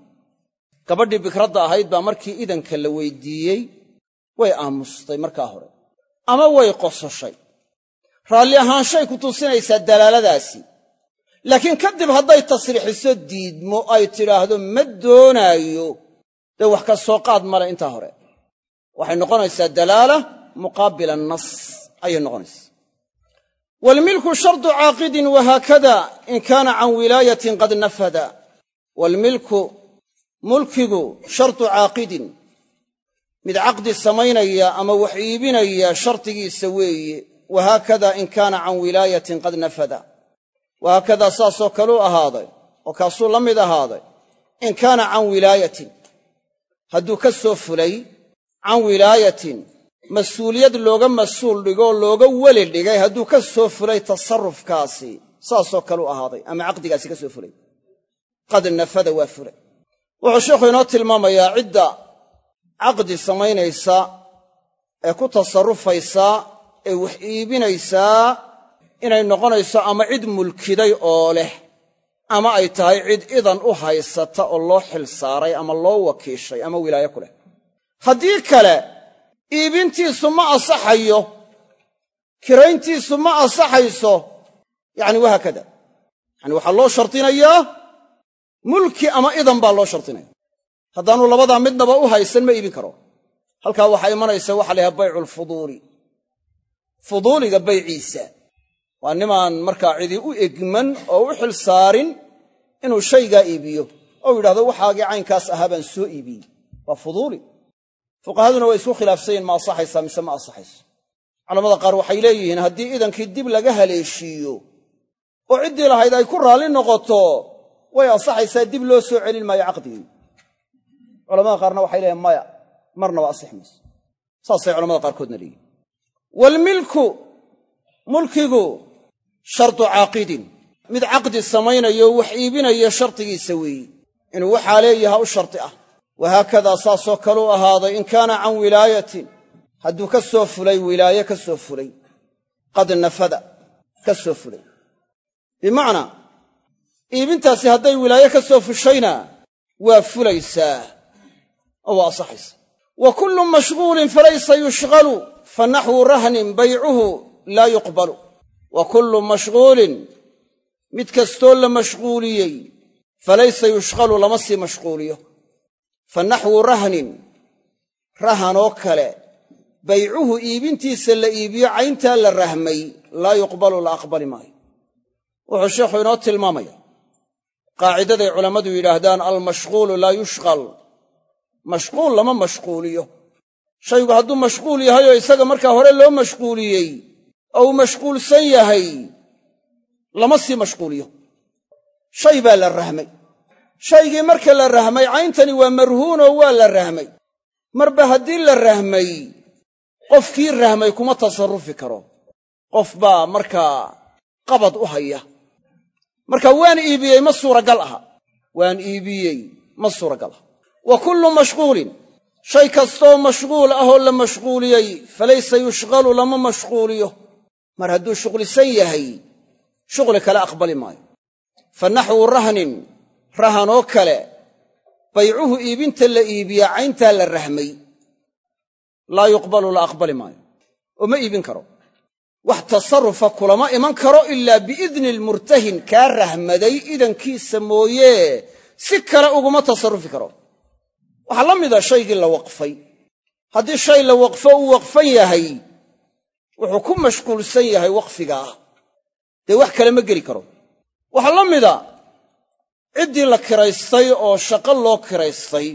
Gabadhii bikradda ahayd baa markii idanka la weydiiyey way aamustay markaa hore. Ama way qososhay. Raalli ahaanshay ku tusinaysaa dalaaladaasi laakiin kadib hadday tasriixiso diidmo ay tidhaahdo ma doonaayo. Dee wax ka soo qaad male intaa hore. Waxay noqonaysaa dalaala muqaabila nas ayay noqonaysaa waalmilku shardu caaqidin wahaakada in kaana can wilaayatin qad nafada waalmilku mulkigu shardu caaqidin mid caqdi samaynaya ama wax iibinaya shardigiisa weeye wahaakada in kaana can wilaayatin qad nafada wahaakadaa saasoo kaluu ahaaday oo kaasuu la mid ahaaday in kaana can wilaayatin. Hadduu ka soo fulay can wilaayatin mas'uuliyad looga mas'uul dhigoo looga weli dhigay hadduu ka soo fulay tasarrufkaasi saasoo kaluu ahaaday ama caqdigaasi ka soo fulay. Qad nafada waa fulay. Wuxuu sheikhu inoo tilmaamayaa cidda caqdi samaynaysa ee ku tasarrufaysa ee wax iibinaysaa inay noqonayso ama cid mulkiday oo leh ama ay tahay cid idan u haysata oo loo xil saaray ama loo wakiishay ama wilaayo ku leh. Haddii kale iibintiisu ma asaxayo kirayntiisu ma asaxayso yacni wahaakada yacani waxaa loo shardinayaa mulki ama idan baa loo shardinaya haddaanu labadaa midnaba u haysan ma iibin karo. Halkaa waxaa imanaysa waxa la baycu alfuduuli fuduuliga bayciisa. Waa nimaan markaa cidi u egman oo u xil saarin inuu shaygaa iibiyo. Ou yidhahdo waxaagii caynkaas ahaa baan soo iibiyey waa fuduuli fuqahaduna way isku khilaafsayiin ma asaxaysaa mise ma asaxayso culamada qaar waxay leeyihiin haddii idankii dib laga haleeshiiyo oo ciddii lahayd ay ku raalli noqoto way ansaxaysaa dib loo soo celin maayo caqdigii. Culamada qaarna waxay leeyihiin maya marnaba asix mayso saasay culamada qaarkoodna leeyihiin waalmilku mulkigu shardu caaqidin. Mid caqdi samaynayo wax iibinayo shardigiisa weeyi. Inuu waxaa leeyaha u sharti ah wahaakadaa saasoo kaleu ahaaday in kaana can wilaayatin hadduu ka soo fulay wilaaye ka soo fulay qad nafada ka soo fulay bimacnaa iibintaasi hadday wilaaye ka soo fushayna waa fulaysaa oo waa asaxaysa wa kullu mashghuulin falaysa yushghalu fa naxwu rahnin baycuhu laa yuqbalu wa kullu mashghuulin mid kastoo la mashghuuliyey falaysa yushghalu lama sii mashghuuliyo fa naxwu rahnin rahanoo kale baycuhu iibintiisa la iibiyo cayntaa la rahmay laa yuqbalu la aqbali maayo wuxuu sheikhu inoo tilmaamaya qaacidaday culammadu yidhaahdaan almashghuulu laa yushqal mashquul lama mashquuliyo shaygu hadduu mashquul yahay oo isaga markaa hore loo mashquuliyey oo uu mashquulsan yahay lama sii mashquuliyo shay baa la rahmay shaygii marka la rahmay cayntani waa marhuunoo waa la rahmay. Marba haddii la rahmay qofkii rahmay kuma tasarrufi karo. Qof baa markaa qabad u haya. Marka waan iibiyey ma suuragal aha. Waan iibiyey ma suuragal aha. Wa kullu mashghuulin shay kastoo mashghuul ahoo la mashghuuliyey falaysa yushghalu lama mashghuuliyo mar hadduu shughlisan yahay shughli kale aqbali maayo. Fa naxwu rahnin rahanoo kale baycuhu iibinta la iibiyaa cayntaa la rahmay. Laa yuqbalu la aqbali maayo. Oo ma iibin karo. Wax tasarufa kulama iman karo ilaa biidni almurtahin kaa rahmaday idankiisa mooye. Si kale uguma tasarrufi karo. Waxaa la mida shaygii la waqfay. Haddii shay la waqfo uu waqfan yahay wuxuu ku mashquulsan yahay waqfigaa. Dee wax kale ma geli karo. Waxaa la mida ciddii la kiraystay oo shaqo loo kiraystay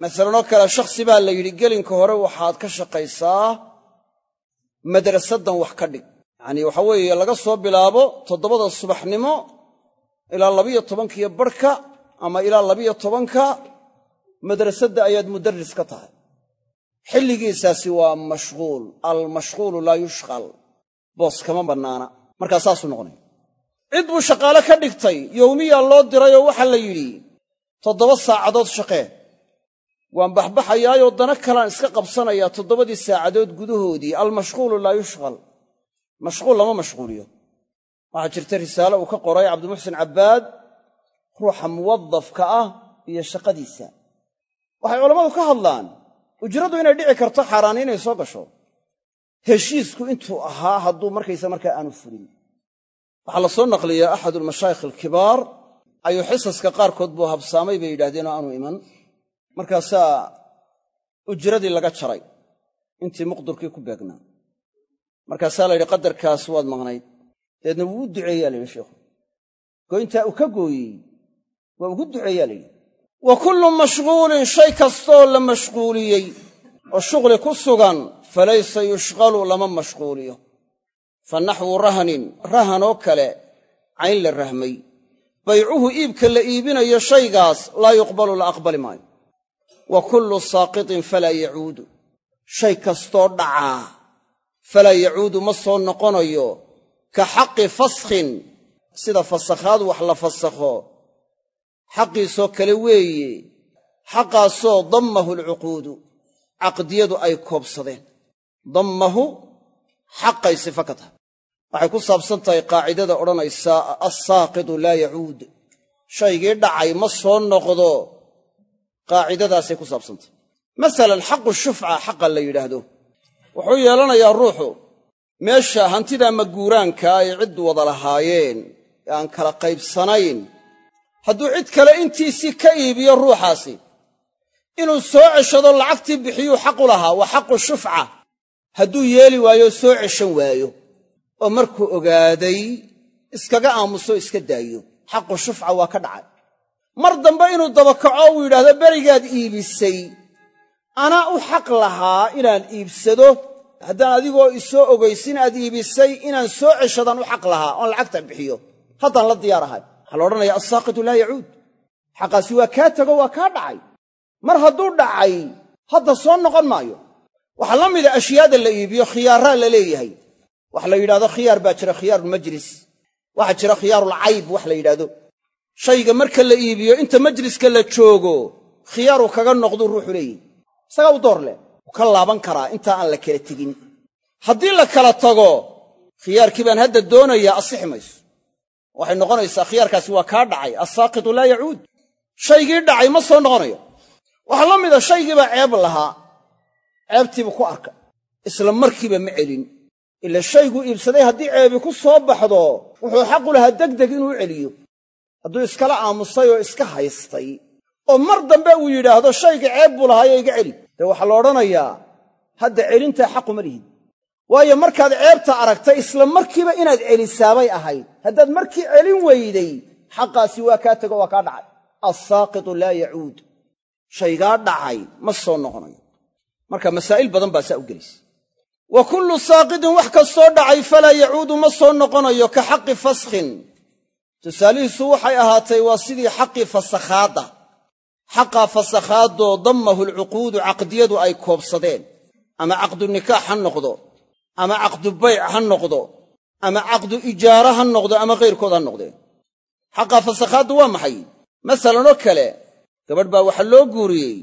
masalan oo kale shakhsi baa la yidhi gelinka hore waxaad ka shaqaysaa madrasaddan wax ka dhig. Yacanii waxa weeye laga soo bilaabo toddobada subaxnimo ilaa labiyo tobankiyo barhka ama ilaa labiyo tobanka madrasadda ayaad mudarris ka tahay. Xilligiisaasi waa mashghuul almashghuulu laa yushqal boos kama bannaana. Markaa saasuu noqonaya cid buu shaqaale ka dhigtay yowmiyaa loo dirayoo waxaa la yidhi toddoba saacadood shaqee. Waan baxbaxayaayoo dana kalaan iska qabsanayaa toddobadii saacadood gudahoodii almashghuulu laa yushqal. Mashghuul lama mashghuuliyo waxaa jirta risaale uu ka qoray cabdimuxsin cabbaad ruuxa muwadafka ah iyo shaqadiisa. Waxay culammadu ka hadlaan ujradu inay dhici karto xaaraani inay soo gasho. Heshiisku intuu ahaa hadduu markaysa markaa aanu fulin waxaa la soo naqliyaa axadu almashaayikh alkibaar. Ayuu xisaska qaarkood buu habsaamay bay yidhahdeen oo aanu iman. Markaasaa ujradii laga jaray. Intii muqdurkii ku beegnaa. Markaasaa la yidhi qadarkaas waad maqnayd. Dabeedna wuu u duceeyaa la yidhi sheikhu goyntaa uu ka gooyey. Waa ugu duceeyaa la yidhi. Wa kullu mashghuulin shay kastoo la mashghuuliyey oo shughli ku sugan falaysa yushqalu lama mashghuuliyo fa naxwu rahnin rahanoo kale cayn la rahmay. Baycuhu iibka la iibinayo shaygaas laa yuqbalu la aqbali maayo. Wa kullu saaqitin falaa yacuudu. Shay kastoo dhacaa falaa yacuudu ma soo noqonayo ka xaqi faskhin. Sida fasakhaad wax la fasakho xaqiisoo kale weeye xaqaasoo dammahu alcuquudu caqdiyadu ay koobsadeen. Dammahu xaqay waxay ku saabsan tahay qaacidada odhanaysaa assaaqitu laa yacuud shaygii dhacay ma soo noqdo. Qaacidadaasay ku saabsantahy masalan xaqu shufca xaqa la yidhaahdo. Wuxuu yeelanayaa ruuxu meesha hantida maguuraanka ay cid wada lahaayeen ee aan kala qaybsanayn. Hadduu cid kale intiisii ka iibiyo ruuxaasi inuu soo ceshado lacagtii bixiyuu xaqu lahaa waa xaqu shufca. Hadduu yeeli waayo soo ceshan waayo oo markuu ogaaday iskaga aamuso iska daayo. Xaqu shufca waa ka dhacay. Mar dambe inuu dabakaco uu yidhaahdo berigaad iibisay. Anaa u xaq lahaa inaan iibsado. Haddaan adigoo isoo ogaysin aad iibisay inaan soo ceshadaan u xaq lahaa oon lacagta bixiyo. Haddaan la diyaar ahay waxaa la odhanaya assaaqitu laa yacuud. Xaqaasi waa kaa tego waa kaa dhacay. Mar hadduu dhacay hadda soo noqon maayo. Waxaa la mida ashyaada la iibiyo khiyaaraa la leeyahay wax la yidhahdo khiyaar baa jira khiyaarulmajlis waxaa jira khiyaarulcayb wax la yidhahdo shayga marka la iibiyo inta majliska la joogo khiyaaru kaga noqduu ruuxu leeyihi isagaa u door leh. Wuu ka laaban karaa intaa aan la kala tegin. Haddii la kala tago khiyaarkii baan hadda doonayaa asixi mayso. Waxay noqonaysaa khiyaarkaasi waa kaa dhacay assaaqitu laa yacuud. Shaygii dhacay ma soo noqonayo. Waxaa la mida shaygiibaa ceeb lahaa. Ceebtiibuu ku arka. Isla markiiba ma celin ila shayguu iibsaday haddii ceebi ku soo baxdo wuxuu xaqu lahaa degdeg inuu celiyo. Hadduu iskala aamusay oo iska haystay oo mar dambe uu yidhaahdo shayga ceeb buu lahaayo iga celi. Dee waxaa la odhanayaa hadda celintaa xaquma lihid waayo markaad ceebta aragtay isla markiiba inaad celisaabay ahayd haddaad markii celin weyday xaqaasi waa kaa tego waa kaa dhacay. Assaaqitu laa yacuud. Shaygaa dhacay ma soo noqonayo. Marka masaa'il badan baa saa u gelaysa wa kullu saaqidin wax kastoo dhacay falaa yacuudu ma soo noqonayo ka xaqi faskhin. Tusaalihiisu waxay ahaatay waa sidii xaqii fasakhaadda xaqaa fasakhaadoo dammahu alcuquudu caqdiyadu ay koobsadeen. Ama caqdu nikaax ha noqdo ama caqdu bayc ha noqdo ama caqdu ijaara ha noqdo ama kayrkood ha noqdeen. Xaqaa fasakhaaddu waa maxay? Masalan oo kale gabadh baa waxaa loo guuriyey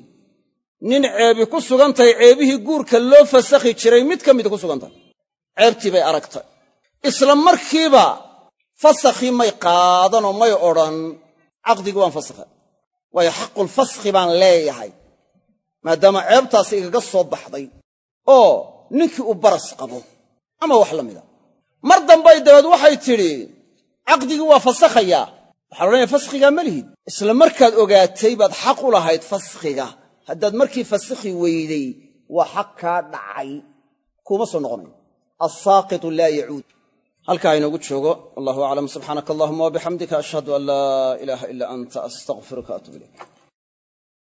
nin ceebi ku sugantahay ceebihii guurka loo fasakhi jiray mid ka mida ku sugantahay ceebtii bay aragtay. Isla markiiba fasakhii may qaadanoo may odhan caqdigii waan fasakhay waayo xaqulfaskhi baan leeyahay maadaama ceebtaasi igaga soo baxday oo ninkii uu baras qabo ama wax la mida mar dambay dabeed waxay tidhi caqdigii waa fasakhayaa waxaa la faskhigaa ma lihid. Isla markaad ogaatay baad xaq u lahayd faskhiga haddaad markii fasakhi weyday waa xaq kaa dhacay. Kuuma soo noqonayo assaaqitu laa yacuud halkaa inoogu joogo. Wallahu aclam subxaanaka allahuma wabixamdika ashhadu an laa ilaaha ilaa anta astaqfiruka atub ilayk